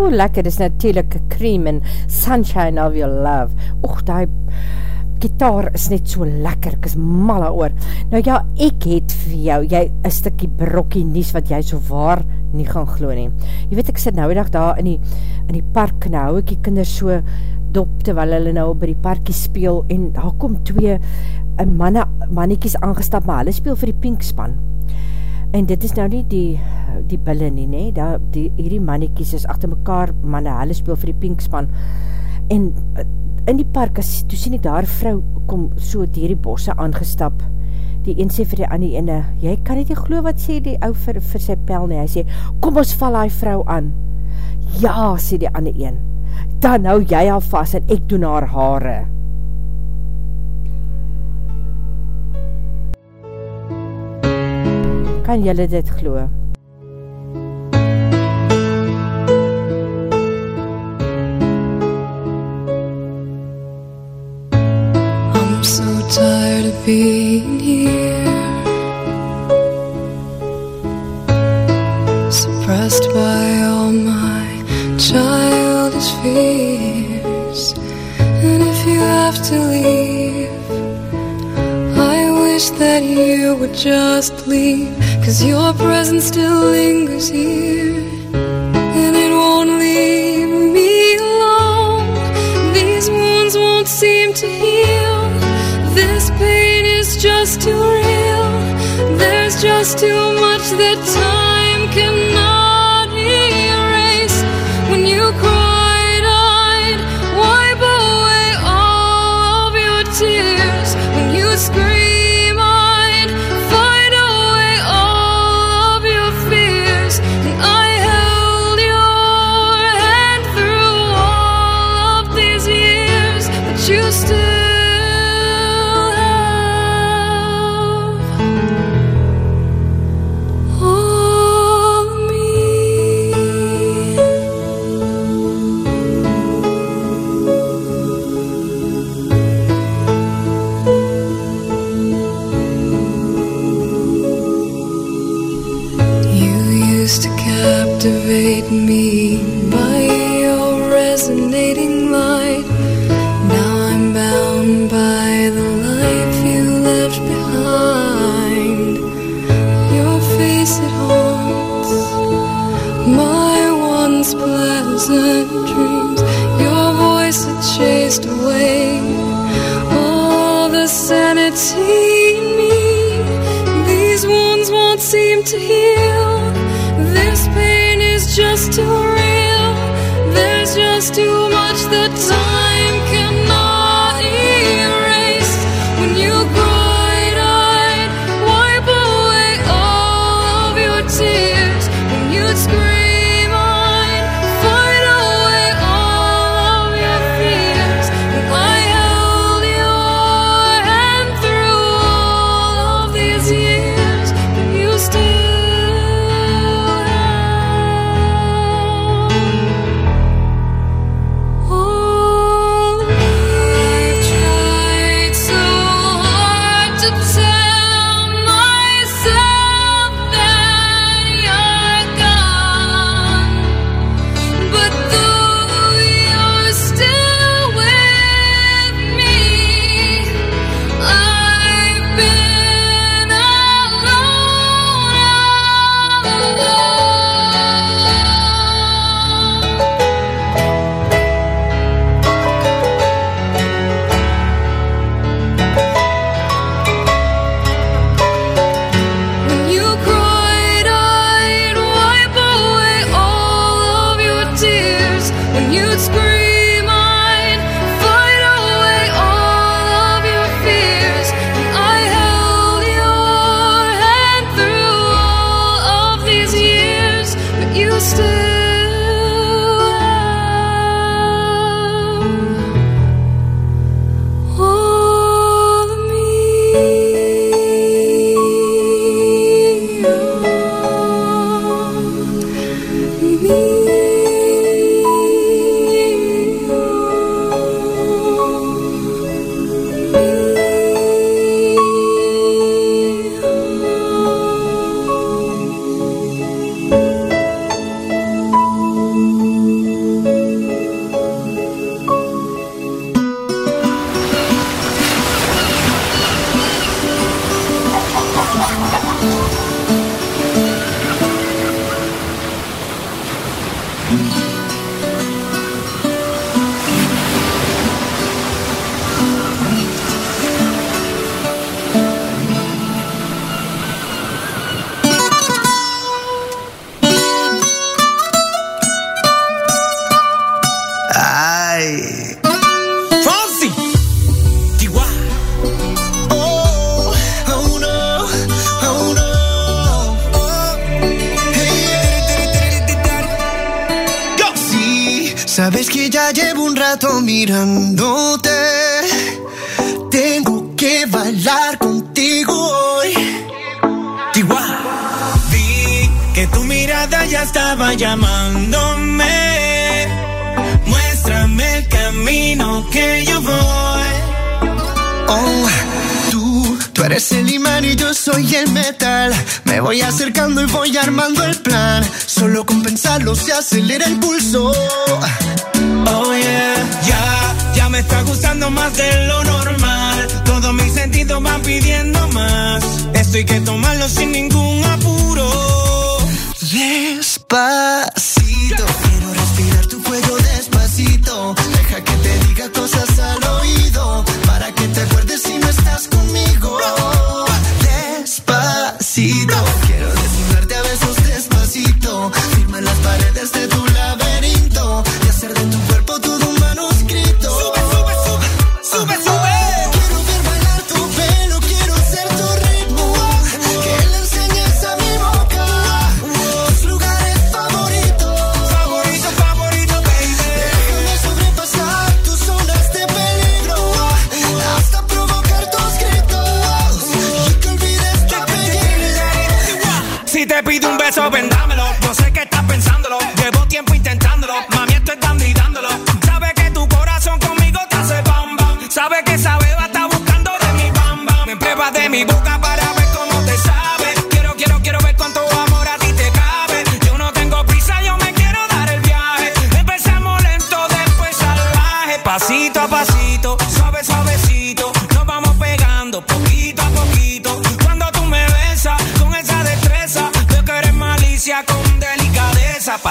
O, lekker, dis natuurlijk cream en sunshine of your love. Och, die gitaar is net so lekker, ek is malle oor. Nou ja, ek het vir jou, jy een stikkie brokkie nies wat jy so waar nie gaan glo nie. Jy weet, ek sit nou dag daar in die, in die park, nou hou ek die kinders so dop, terwyl hulle nou by die parkie speel, en daar kom twee eh, manne, mannetjies aangestap, maar hulle speel vir die pinkspan. En dit is nou nie die, die bille nie, nee, daar, die, hierdie mannetjies is achter mekaar, manne, hulle speel vir die pinkspan, en eh, in die park, as, toe sien ek daar vrou kom so dier die bosse aangestap, die een sê vir die ander ene, jy kan nie glo wat sê die ou vir, vir sy pel nie, hy sê, kom ons val hy vrou aan, ja, sê die ander een, dan hou jy al vast en ek doen haar haare, kan jylle dit glo? I'm so tired of being here, suppressed by all my childish fears. And if you have to leave, wish that you would just leave, cause your presence still lingers here. And it won't leave me alone. These wounds won't seem to heal. This pain is just too real. There's just too much that time cannot to heal. This pain is just too real. There's just too much that's.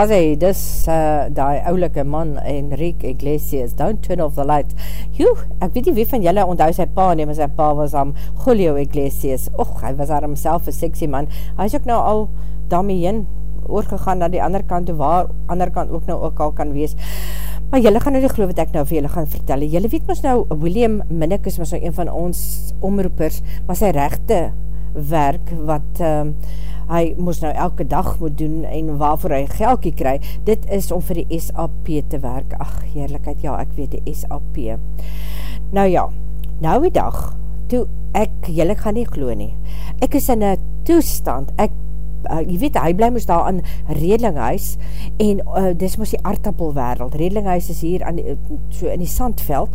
Daar sê, dis uh, die oulike man, Enrique Iglesias, Don't Turn Off the Light. Joe, ek weet nie wie van julle onthou sy pa nie, maar sy pa was am Julio Iglesias. Och, hy was daar homself een sexy man. Hy is ook nou al daarmee heen oorgegaan na die ander kant, waar ander kant ook nou ook al kan wees. Maar jylle gaan nou die geloof wat ek nou vir jylle gaan vertel. Jylle weet ons nou, William Minnick is ons nou een van ons omroepers, maar sy rechte werk wat um, hy moes nou elke dag moet doen en waarvoor hy geldkie kry, dit is om vir die SAP te werk. Ach, heerlijkheid, ja, ek weet die SAP. Nou ja, nou die dag, toe ek, jylle gaan nie glo nie, ek is in een toestand, ek uh, jy weet, hy bly moes daar aan Redlinghuis, en uh, dis moes die aardappelwereld, Redlinghuis is hier aan die, so in die sandveld,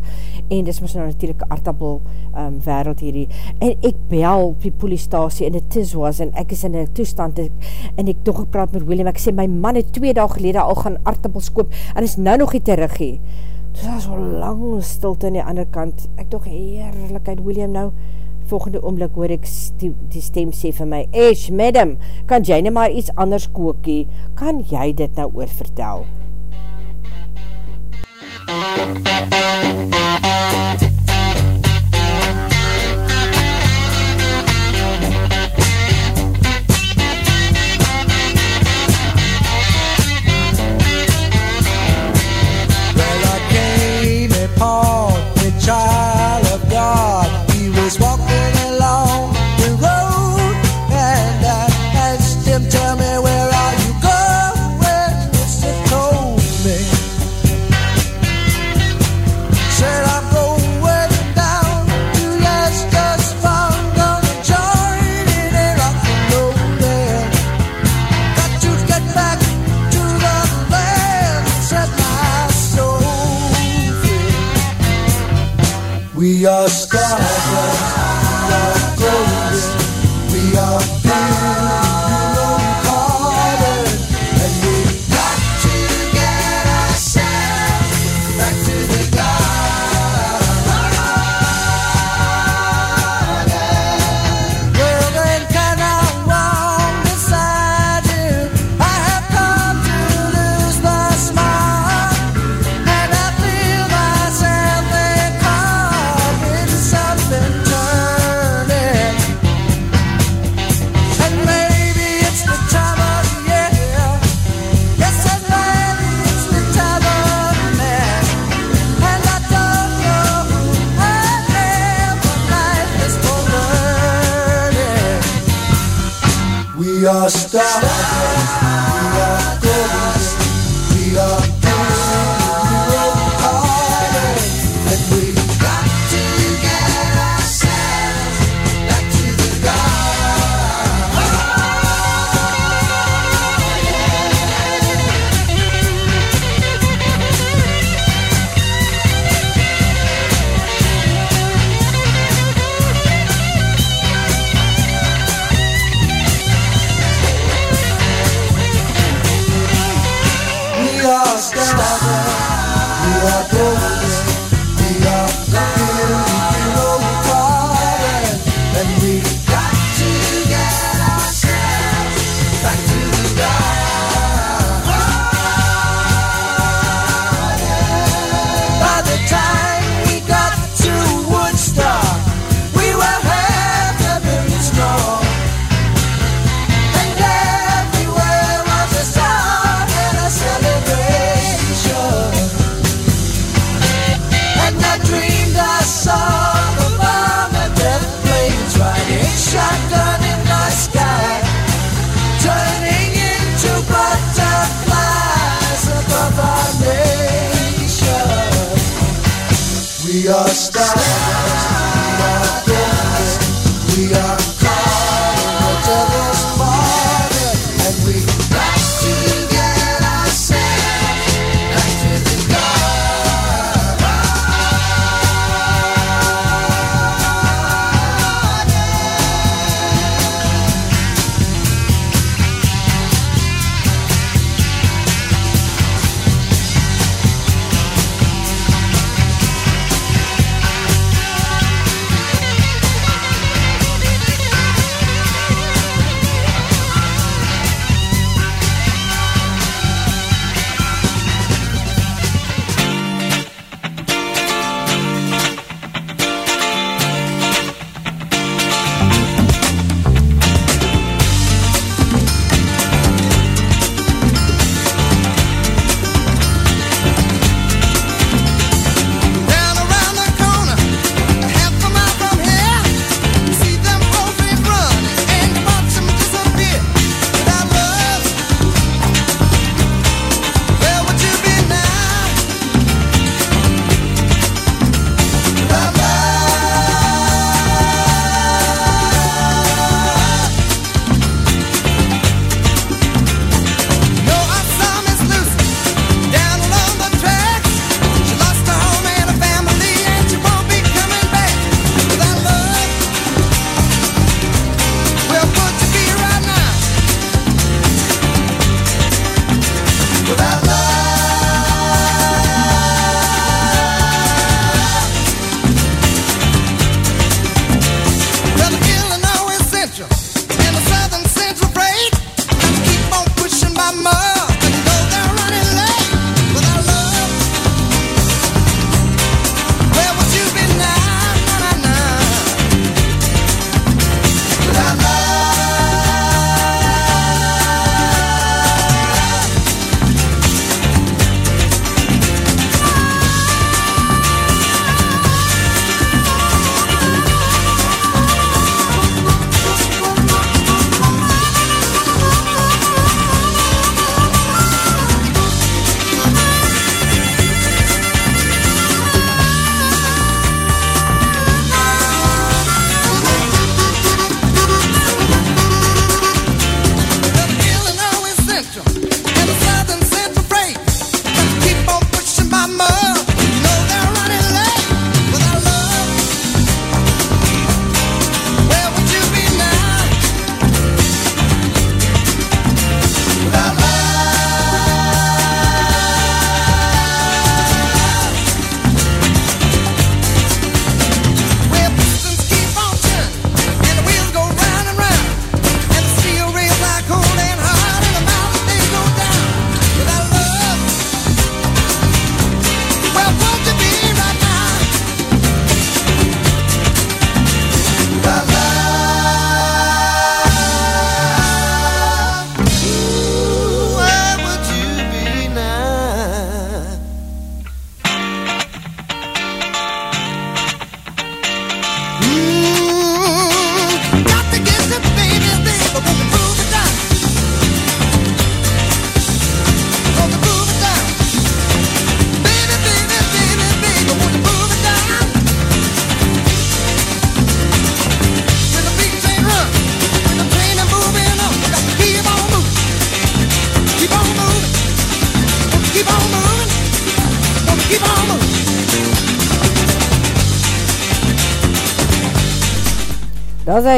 en dis moes nou natuurlijk aardappelwereld um, hierdie, en ek bel op die poliestasie in die Tiswas, en ek is in die toestand, ek, en ek toch gepraat met William, ek sê, my man het twee dag gelede al gaan aardappels koop, en is nou nog nie teruggie, dus daar is so lang stilte aan die ander kant, ek toch heerlijkheid, William nou, volgende oomblik hoor ek die, die stem sê vir my, Esh, madam, kan jy nie maar iets anders kookie? Kan jy dit nou oor vertel? Well, He was walking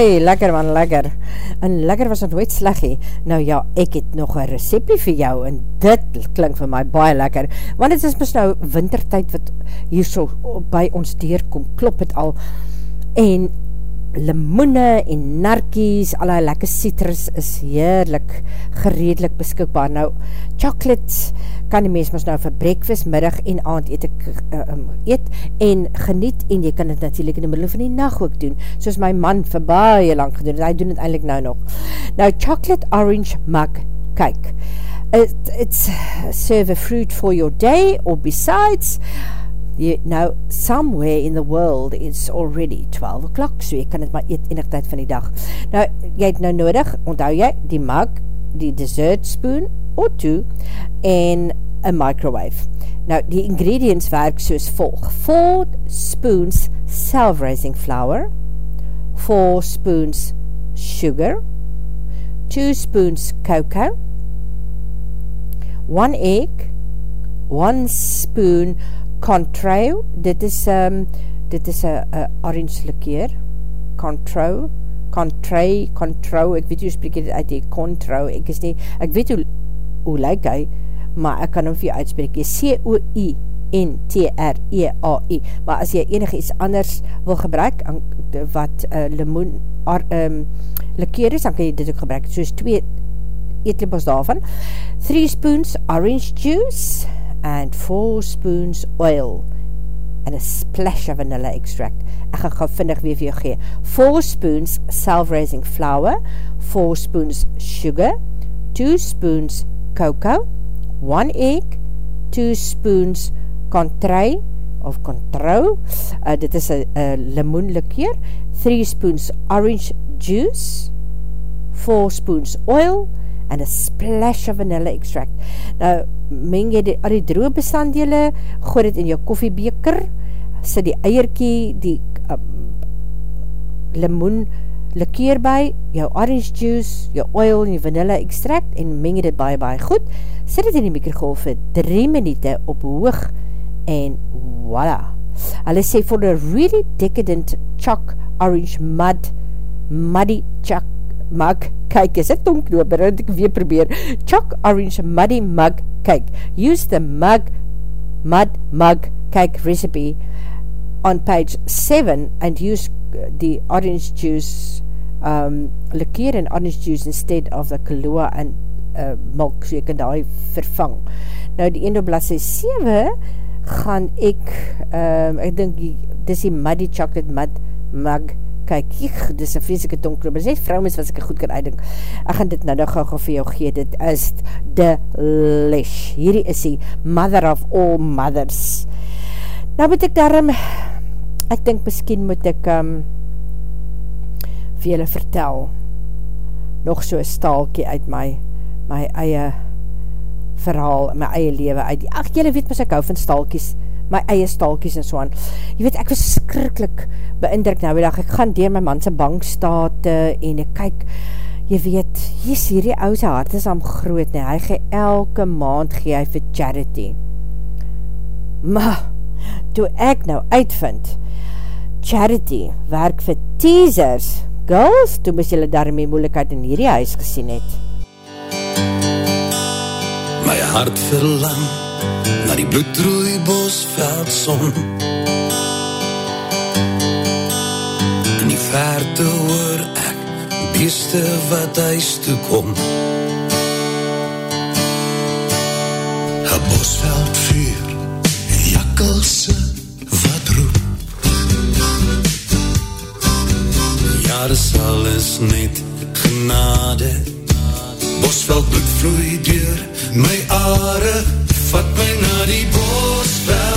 Hy, lekker man, lekker. En lekker was het nooit sleggie. Nou ja, ek het nog een recepie vir jou en dit klink vir my baie lekker. Want het is mis nou wintertijd wat hier so by ons deurkom, klop het al. En limoene en narkies, allerlei lekker citrus is heerlik, geredelik beskikbaar. Nou, chocolate kan die mens nou vir breakfast, middag en aand eet, ek, um, eet en geniet en jy kan het natuurlijk in die middel van die nacht ook doen, soos my man vir baie lang gedoen, hy doen het eindelijk nou nog. Nou, chocolate orange mug, kyk, it, it's serve a fruit for your day or besides, you know, somewhere in the world it's already 12 o'clock, so jy kan het maar eet enig tyd van die dag. Nou, jy het nou nodig, onthou jy, die mug, die dessert spoon, or two, en a microwave. Nou, die ingredients werk soos volg. 4 spoons self-raising flour, 4 spoons sugar, 2 spoons cocoa, 1 egg, 1 spoon Contro, dit is um, dit is een orange liqueur, Contro, Contro, Contro, ek weet hoe spreek dit uit die Contro, ek is nie, ek weet hoe, hoe lyk hy, maar ek kan hom vir jou uitspreek, C-O-I, N-T-R-E-A-I, maar as jy enig iets anders wil gebruik, wat uh, limoen, ar, um, liqueur is, dan kan jy dit ook gebruik, soos twee eetlepels daarvan, 3 spoons orange juice, and 4 spoons oil and a splash of vanilla extract. Ek gaan gauw vindig weer vir jou gee. 4 spoons self-raising flour, 4 spoons sugar, 2 spoons cocoa, 1 egg, 2 spoons contrai of contro, uh, dit is een limoen liqueur, 3 spoons orange juice, 4 spoons oil, and a splash of vanilla extract. Nou, meng jy die, al die droe bestanddele, gooi dit in jou koffiebeker, sit die eierkie, die um, limoen likeer by, jou orange juice, jou oil en jou vanilla extract, en meng dit baie baie goed, sit dit in die mikrogolf vir 3 minuut op hoog, en voila. Hulle sê, for the really decadent chalk orange mud, muddy chalk mug, kyk, is dit tonkloper, wat ek weer probeer, chalk orange muddy mug, kyk, use the mug, mud mug, kyk recipe on page 7 and use the orange juice um, liqueur and orange juice instead of the Kahlua and uh, milk, so jy kan daar vervang. Nou die ene blad sê 7 gaan ek, um, ek dink, dis die muddy chocolate mud mug, kyk, ek, dis een vreselike tonkloof, maar dis vrouwens wat ek goed kan uitdink, ek gaan dit nou nou gauw vir jou gee, dit is delish, hierdie is die mother of all mothers, nou moet ek daarom, ek dink miskien moet ek um, vir julle vertel, nog so een staalkie uit my, my eie verhaal, my eie leven uit, ach, julle weet mis ek hou van staalkies, my eie staalkies en so aan. Jy weet, ek was skrikkelijk beindruk nou, dag, ek gaan dier my manse bankstate en ek kyk, jy weet, hier is hierdie ouse hart is am groot, nie, hy gee elke maand gee hy vir charity. Maar, toe ek nou uitvind, charity werk vir teasers, girls, toe mis julle daarmee moeilikheid in hierdie huis gesien het. My hart verlang na die bloedrooi bosveld son In die verte hoor ek beeste wat huis toe kom Een bosveld vuur en jakkelse Ja, dis alles net genade. Bosveld bloed vloei deur. My are vat my na die bosveld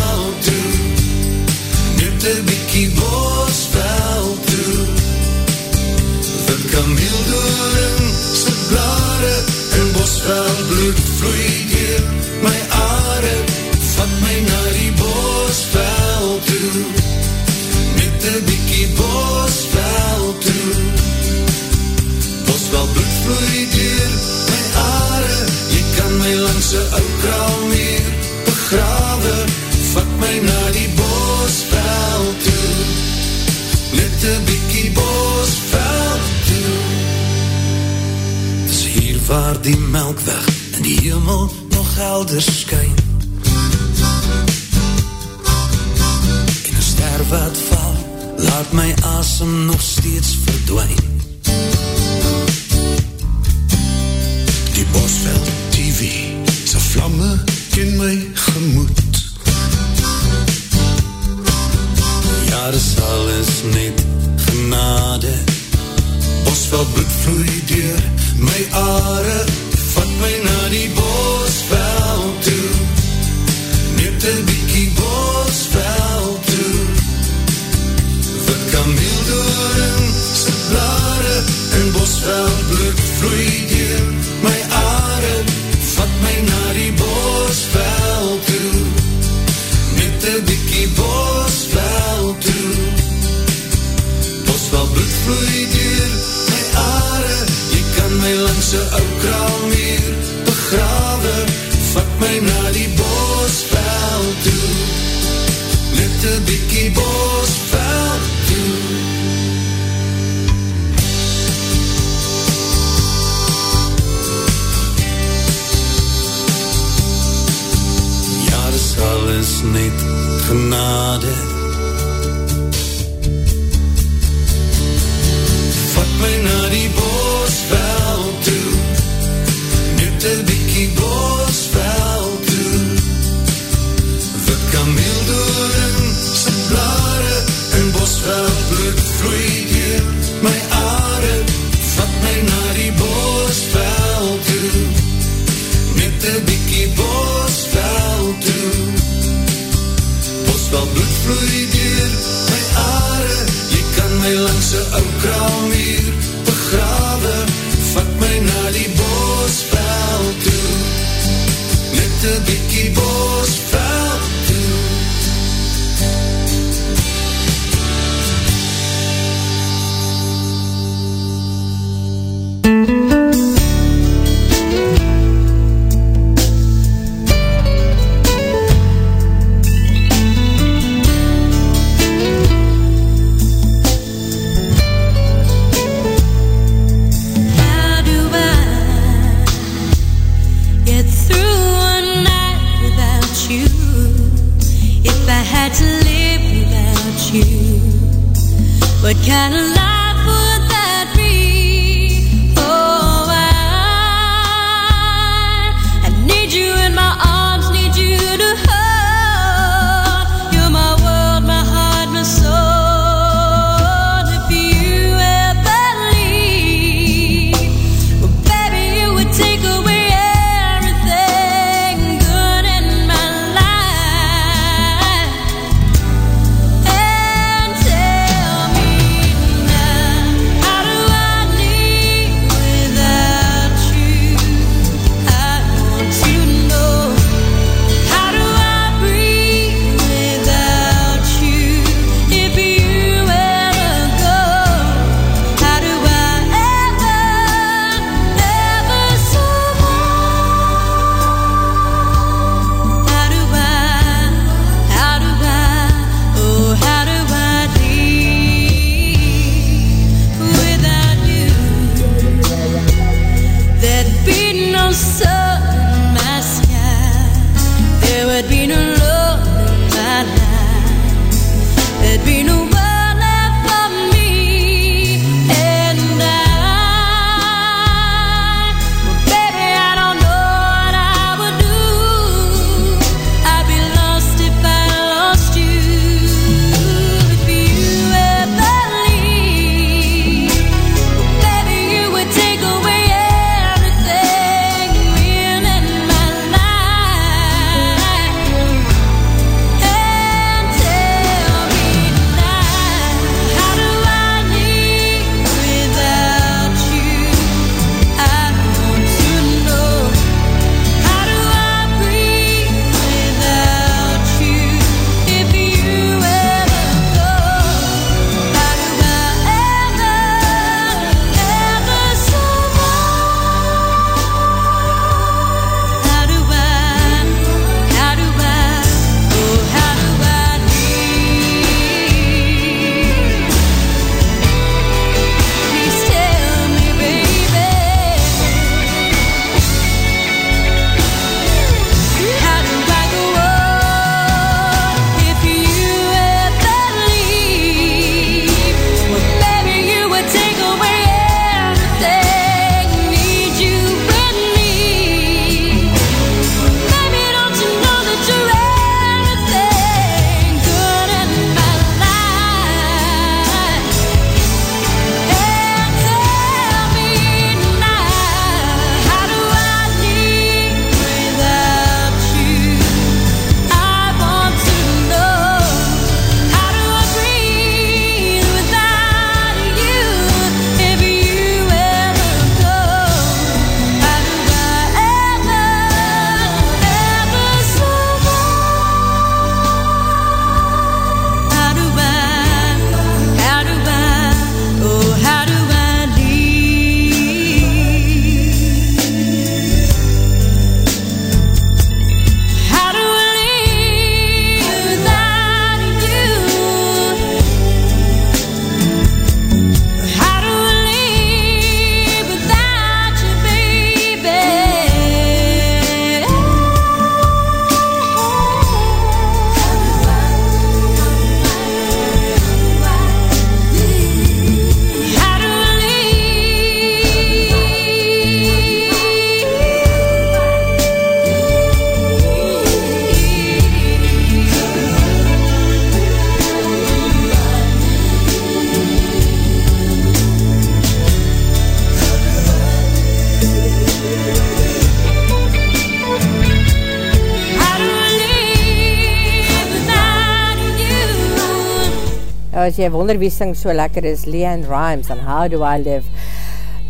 as jy wonder wie sing so lekker is, Leanne Rimes, and How Do I Live?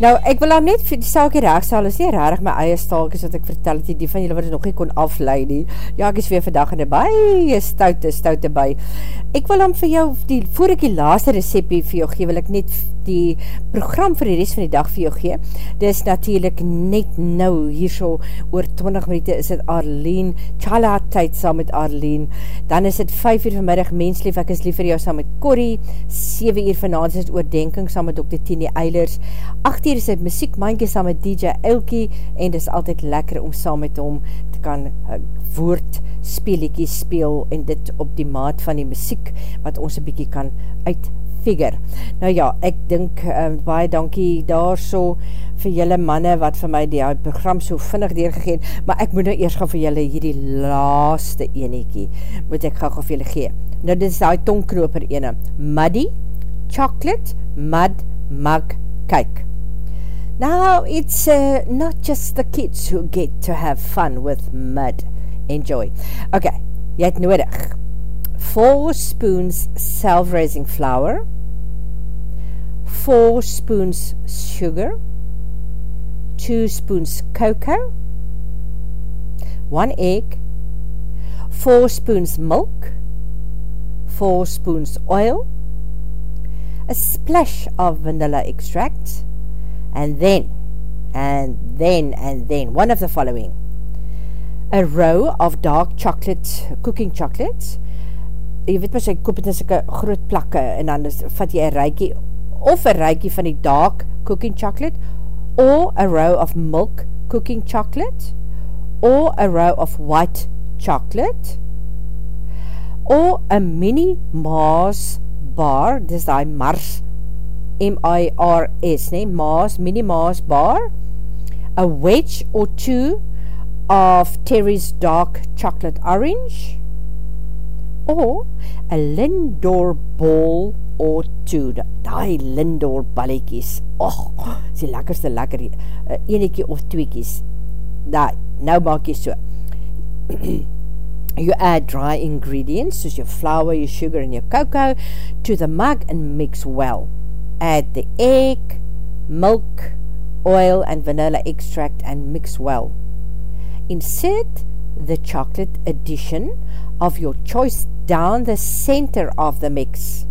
Nou, ek wil dan net vir die saakie rechtstel, is nie rarig my eie staalkies wat ek vertel het, die van julle wat nog nie kon afleid nie. Ja, ek is weer vandag in die baie stoute, stoute by. Ek wil dan vir jou, die, voor ek die laaste recepie vir jou gee, wil ek net die program vir die rest van die dag vir jou gee. Dit is natuurlijk net nou, hier so oor 20 minuten is het Arlene, Chala tyd saam met Arlene, dan is het 5 uur vanmiddag, menslief, ek is lief vir jou saam met Corrie, 7 uur vanavond is het oordenking saam met Dr. Tini Eilers, 8 uur is het muziek mankie saam met DJ Elkie, en dit is altyd lekker om saam met hom te kan uh, woord speeliekie speel, en dit op die maat van die muziek, wat ons een bykie kan uitfigure. Nou ja, ek dink, uh, baie dankie daar so, vir julle manne, wat vir my die program so vinnig deurgegeen, maar ek moet nou eers gaan vir julle hierdie laaste eniekie, moet ek gaan vir julle gee. Nou dit is die tongknoper ene, Muddy, Chocolate, Mud, Mug, Cake. Now, it's uh, not just the kids who get to have fun with mud. Enjoy. Okay, jy het nodig. Four spoons self-raising flour. Four spoons sugar. Two spoons cocoa. One egg. Four spoons milk. Four spoons oil. A splash of vanilla extract and then, and then, and then, one of the following. A row of dark chocolate, cooking chocolate. Jy weet maar, sy koop het in syke groot plakke, en dan is, vat jy een reikie, of een reikie van die dark cooking chocolate, or a row of milk cooking chocolate, or a row of white chocolate, or a mini Mars bar, dis die Mars M-I-R-S, nee, Mars, mini Mars bar, a wedge or two of Terry's dark chocolate orange, or a Lindor ball or two, die Lindor balletjies, och, is die lekkerste lekker, uh, eniekie of tweekies, die, nou maak jy so, you add dry ingredients, soos your flour, your sugar and your cocoa, to the mug and mix well, add the egg, milk, oil and vanilla extract and mix well. Insert the chocolate addition of your choice down the center of the mix.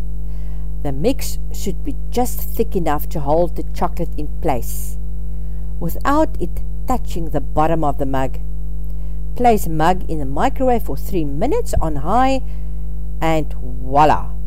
The mix should be just thick enough to hold the chocolate in place, without it touching the bottom of the mug. Place mug in the microwave for 3 minutes on high and voila!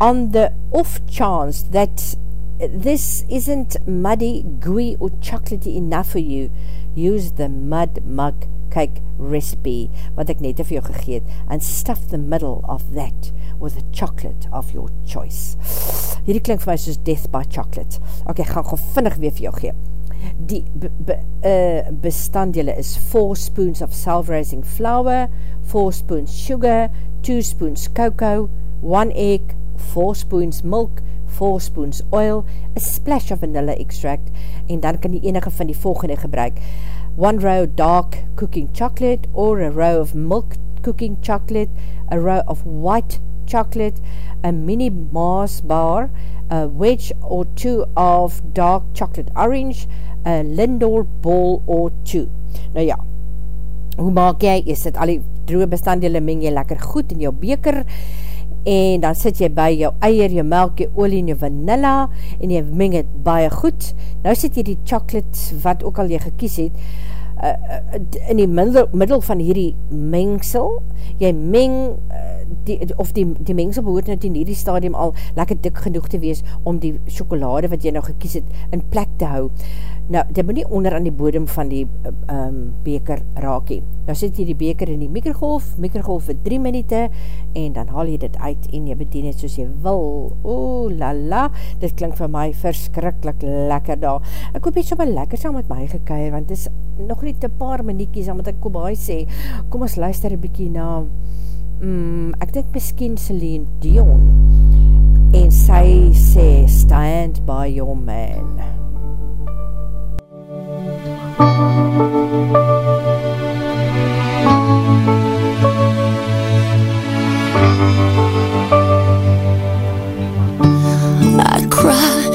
On the off chance that this isn't muddy, gooey or chocolatey enough for you, use the mud mug cake recipe wat ek net vir jou gegeet and stuff the middle of that with a chocolate of your choice. Hierdie klink vir my soos death by chocolate. Ok, ek gaan gewoon vinnig weer vir jou gee. Die be, be, uh, bestanddele is 4 spoons of self-raising flour, 4 spoons sugar, 2 spoons cocoa, 1 egg, 4 spoons milk, 4 spoons oil, a splash of vanilla extract, en dan kan die enige van die volgende gebruik. 1 row dark cooking chocolate, or a row of milk cooking chocolate, a row of white chocolate, a mini Mars bar, a wedge or two of dark chocolate orange, a Lindor ball or two. Nou ja, hoe maak jy? Jy sit al die droe bestanddele meng jy lekker goed in jou beker, en dan sit jy by jou eier, jou melk, jou olie en jou vanilla en jy meng het baie goed. Nou sit jy die chocolate wat ook al jy gekies het uh, in die middel, middel van hierdie mengsel. Jy meng uh, die, of die, die mengsel behoort net in hierdie stadium al lekker dik genoeg te wees om die chocolade wat jy nou gekies het in plek te hou. Nou, dit moet nie onder aan die bodem van die um, beker raakie. Nou sit jy die beker in die mikrogolf, mikrogolf vir 3 minute, en dan haal jy dit uit en jy bedien het soos jy wil. Oeh, la la, dit klink vir my verskrikkelijk lekker daar. Ek hoop jy so lekker saam met my gekeier, want dit is nog nie te paar minuutjes, moet ek kom by sê, kom ons luister een bykie na, mm, ek dink miskien Celine Dion. En sy sê stand by your man. I cry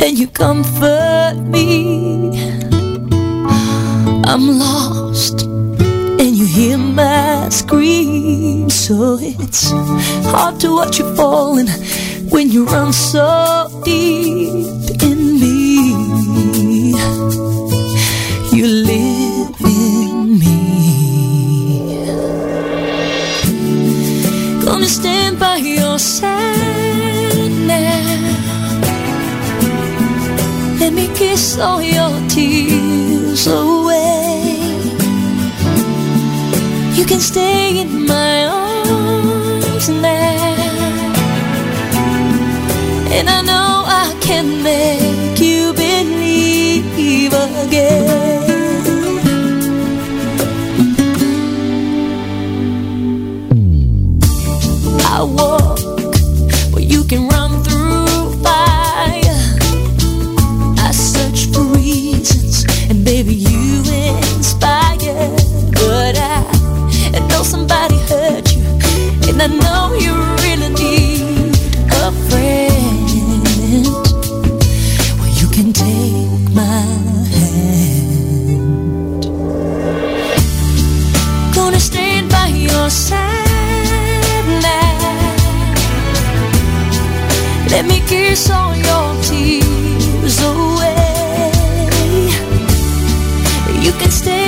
and you comfort me. I'm lost my scream. So it's hard to watch you falling when you run so deep in me. You live in me. Gonna stand by your side now. Let me kiss all your tears away can stay in my arms now. And I know I can make you believe again. I want. I know you really need a friend. Well, you can take my hand. Gonna stand by your side now. Let me kiss all your tears away. You can stay.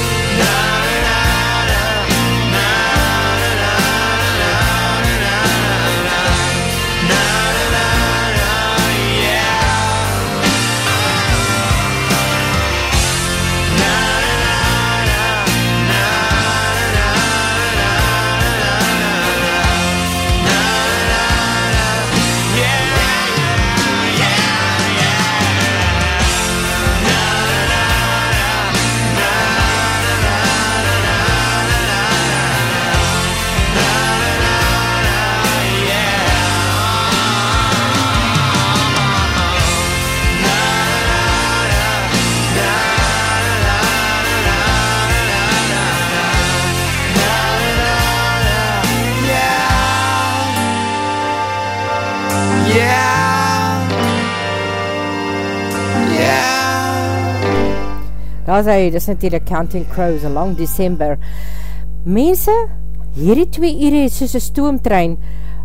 Daar is hy, dis natuurlijk Counting Crows, a long December. Mense, hierdie twee ure is soos een stoomtrein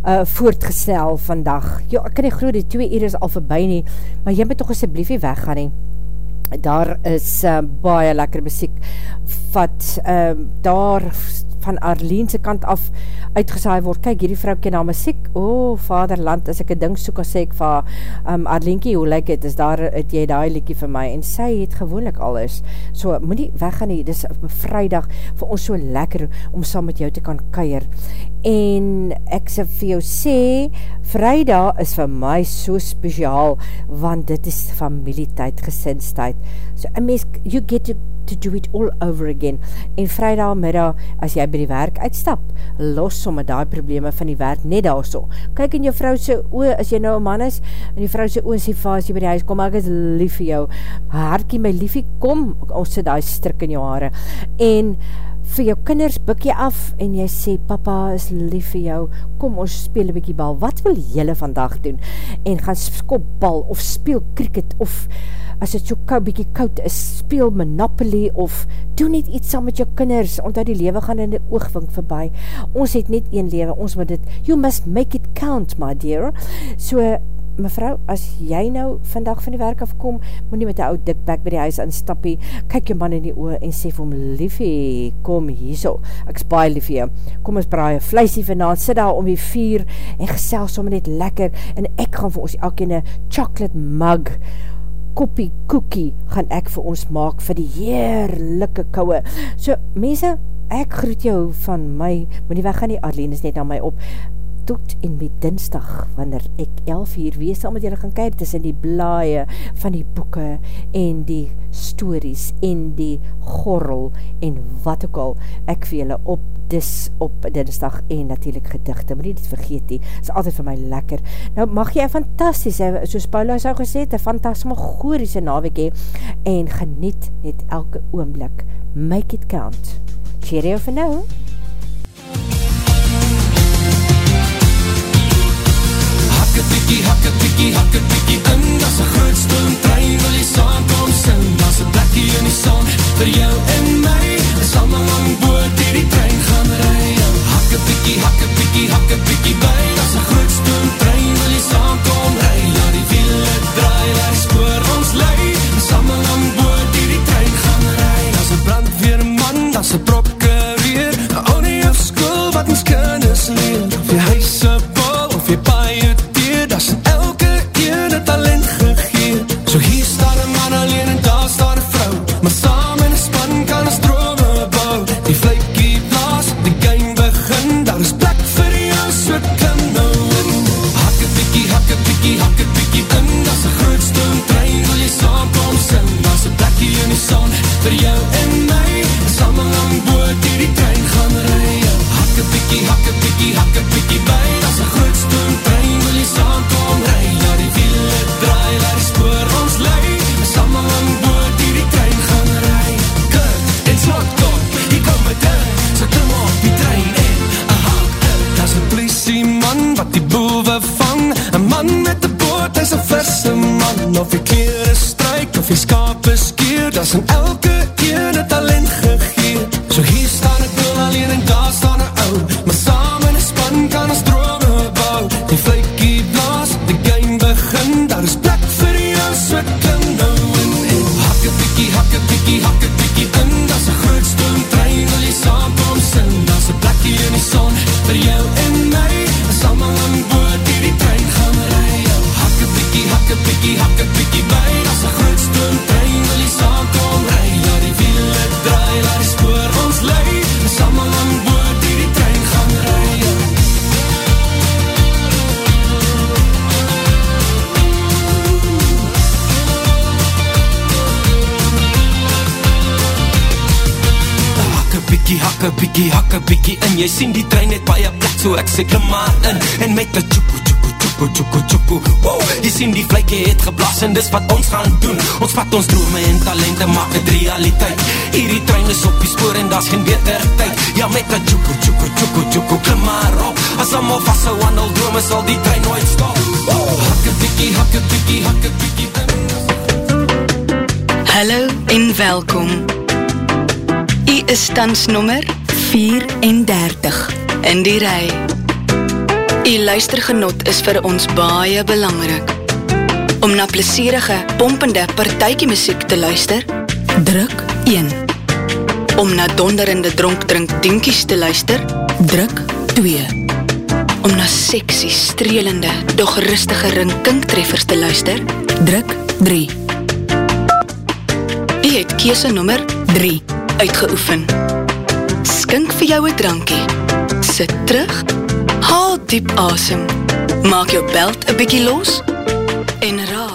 uh, voortgesnel vandag. Ja, ek kan nie glo, die twee ure is al voorbij nie, maar jy moet toch asjeblief nie weggaan nie. Daar is uh, baie lekker muziek wat uh, daar van Arleense kant af uitgesaai word. Kijk, hierdie vrou ken haar muziek. O, oh, vaderland, as ek een ding soek, as ek van, um, Arleenkie, hoe lyk het, is daar, het jy die liekie vir my, en sy het gewoonlik alles. So, moet nie weggaan nie, dis vrijdag vir ons so lekker om saam met jou te kan keier. En ek sê vir jou sê, vrijdag is vir my so speciaal, want dit is familietijd, gesinstijd. So, a mens, you get to to do it all over again. En vrijdagmiddag, as jy by die werk uitstap, los somme die probleme van die werk net daar so. Kyk in jou vrou se oe, as jy nou een man is, en die vrou se oe sê vas, jy by die huis, kom ek is lief vir jou. Harkie my liefie, kom, ons sit die strik in jou haare. En vir jou kinders buk jy af en jy sê, papa is lief vir jou, kom ons speel een bykie bal, wat wil jylle vandag doen? En gaan skop bal, of speel cricket, of as het so kou, bykie koud is, speel Monopoly, of doen net iets saam met jou kinders, omdat die lewe gaan in die oogwink voorbij. Ons het net een lewe, ons moet dit, you must make it count, my dear. So, mevrou, as jy nou vandag van die werk afkom, moet nie met die oud dikbek by die huis instappie, kyk jou man in die oor en sê vir hom, liefie, kom hierso, ek is baie lief vir jou, kom ons braai vleisie vanavond, sit daar om die vier en gesel sommer net lekker, en ek gaan vir ons elke chocolate mug, koppie koekie gaan ek vir ons maak vir die heerlijke kouwe. So, mense, ek groet jou van my, moet nie weggaan nie, Arlene is net aan my op, toet en met dinsdag, wanneer ek 11 uur wees, sal met julle gaan kyk tussen die blaie van die boeke en die stories en die gorrel en wat ook al ek vir julle op dis op dinsdag en natuurlijk gedigte, maar nie dit vergeet nie, is altyd vir my lekker. Nou mag jy fantastisch, soos Paulus ook gesê een fantastisch goerische naweek hee, en geniet net elke oomblik. Make it count. Cheerio for now. Tikkie, hakke tikkie, hakke tikkie in Das een groot stoom trein, wil jy saam kom sing Das een plekkie in die son, vir jou en my Is allemaal lang boot, die die trein gaan rij Hakke tikkie, hakke tikkie, hakke tikkie by Das een groot stoom trein, wil jy saam kom rij Laat die wiele draai, laat die spoor ons lei Is allemaal lang boot, die die trein gaan rij Das een brandweerman, das een propkeweer Een oude of school, wat ons kennis leer Of jy huise Jy sien die trein het baie plek, so ek sê klim maar in. En met die tjoeko, tjoeko, tjoeko, tjoeko, tjoeko wow, Jy sien die vlijkie het geblas en dis wat ons gaan doen. Ons vat ons drome en talente, maak het realiteit. Hierdie trein is op die spoor en das geen beter tyd. Ja met die tjoeko, tjoeko, tjoeko, tjoeko, klim maar op. As allemaal aan al drome sal die trein nooit stop. Wow, Hakke bikkie, hakke bikkie, hakke bikkie in. Hallo en welkom. U is tans nommer 34 in die rij. U luistergenot is vir ons baie belangrik. Om na plesierige, pompende partijkie muziek te luister, druk 1. Om na donderende dronkdrink dinkies te luister, druk 2. Om na seksie, strelende, doch rustige rinkinktreffers te luister, druk 3. Die het keese nummer 3 uitgeoefen. Skink vir jou een drankie. Sit terug, haal diep asem, maak jou belt een bykie los en raak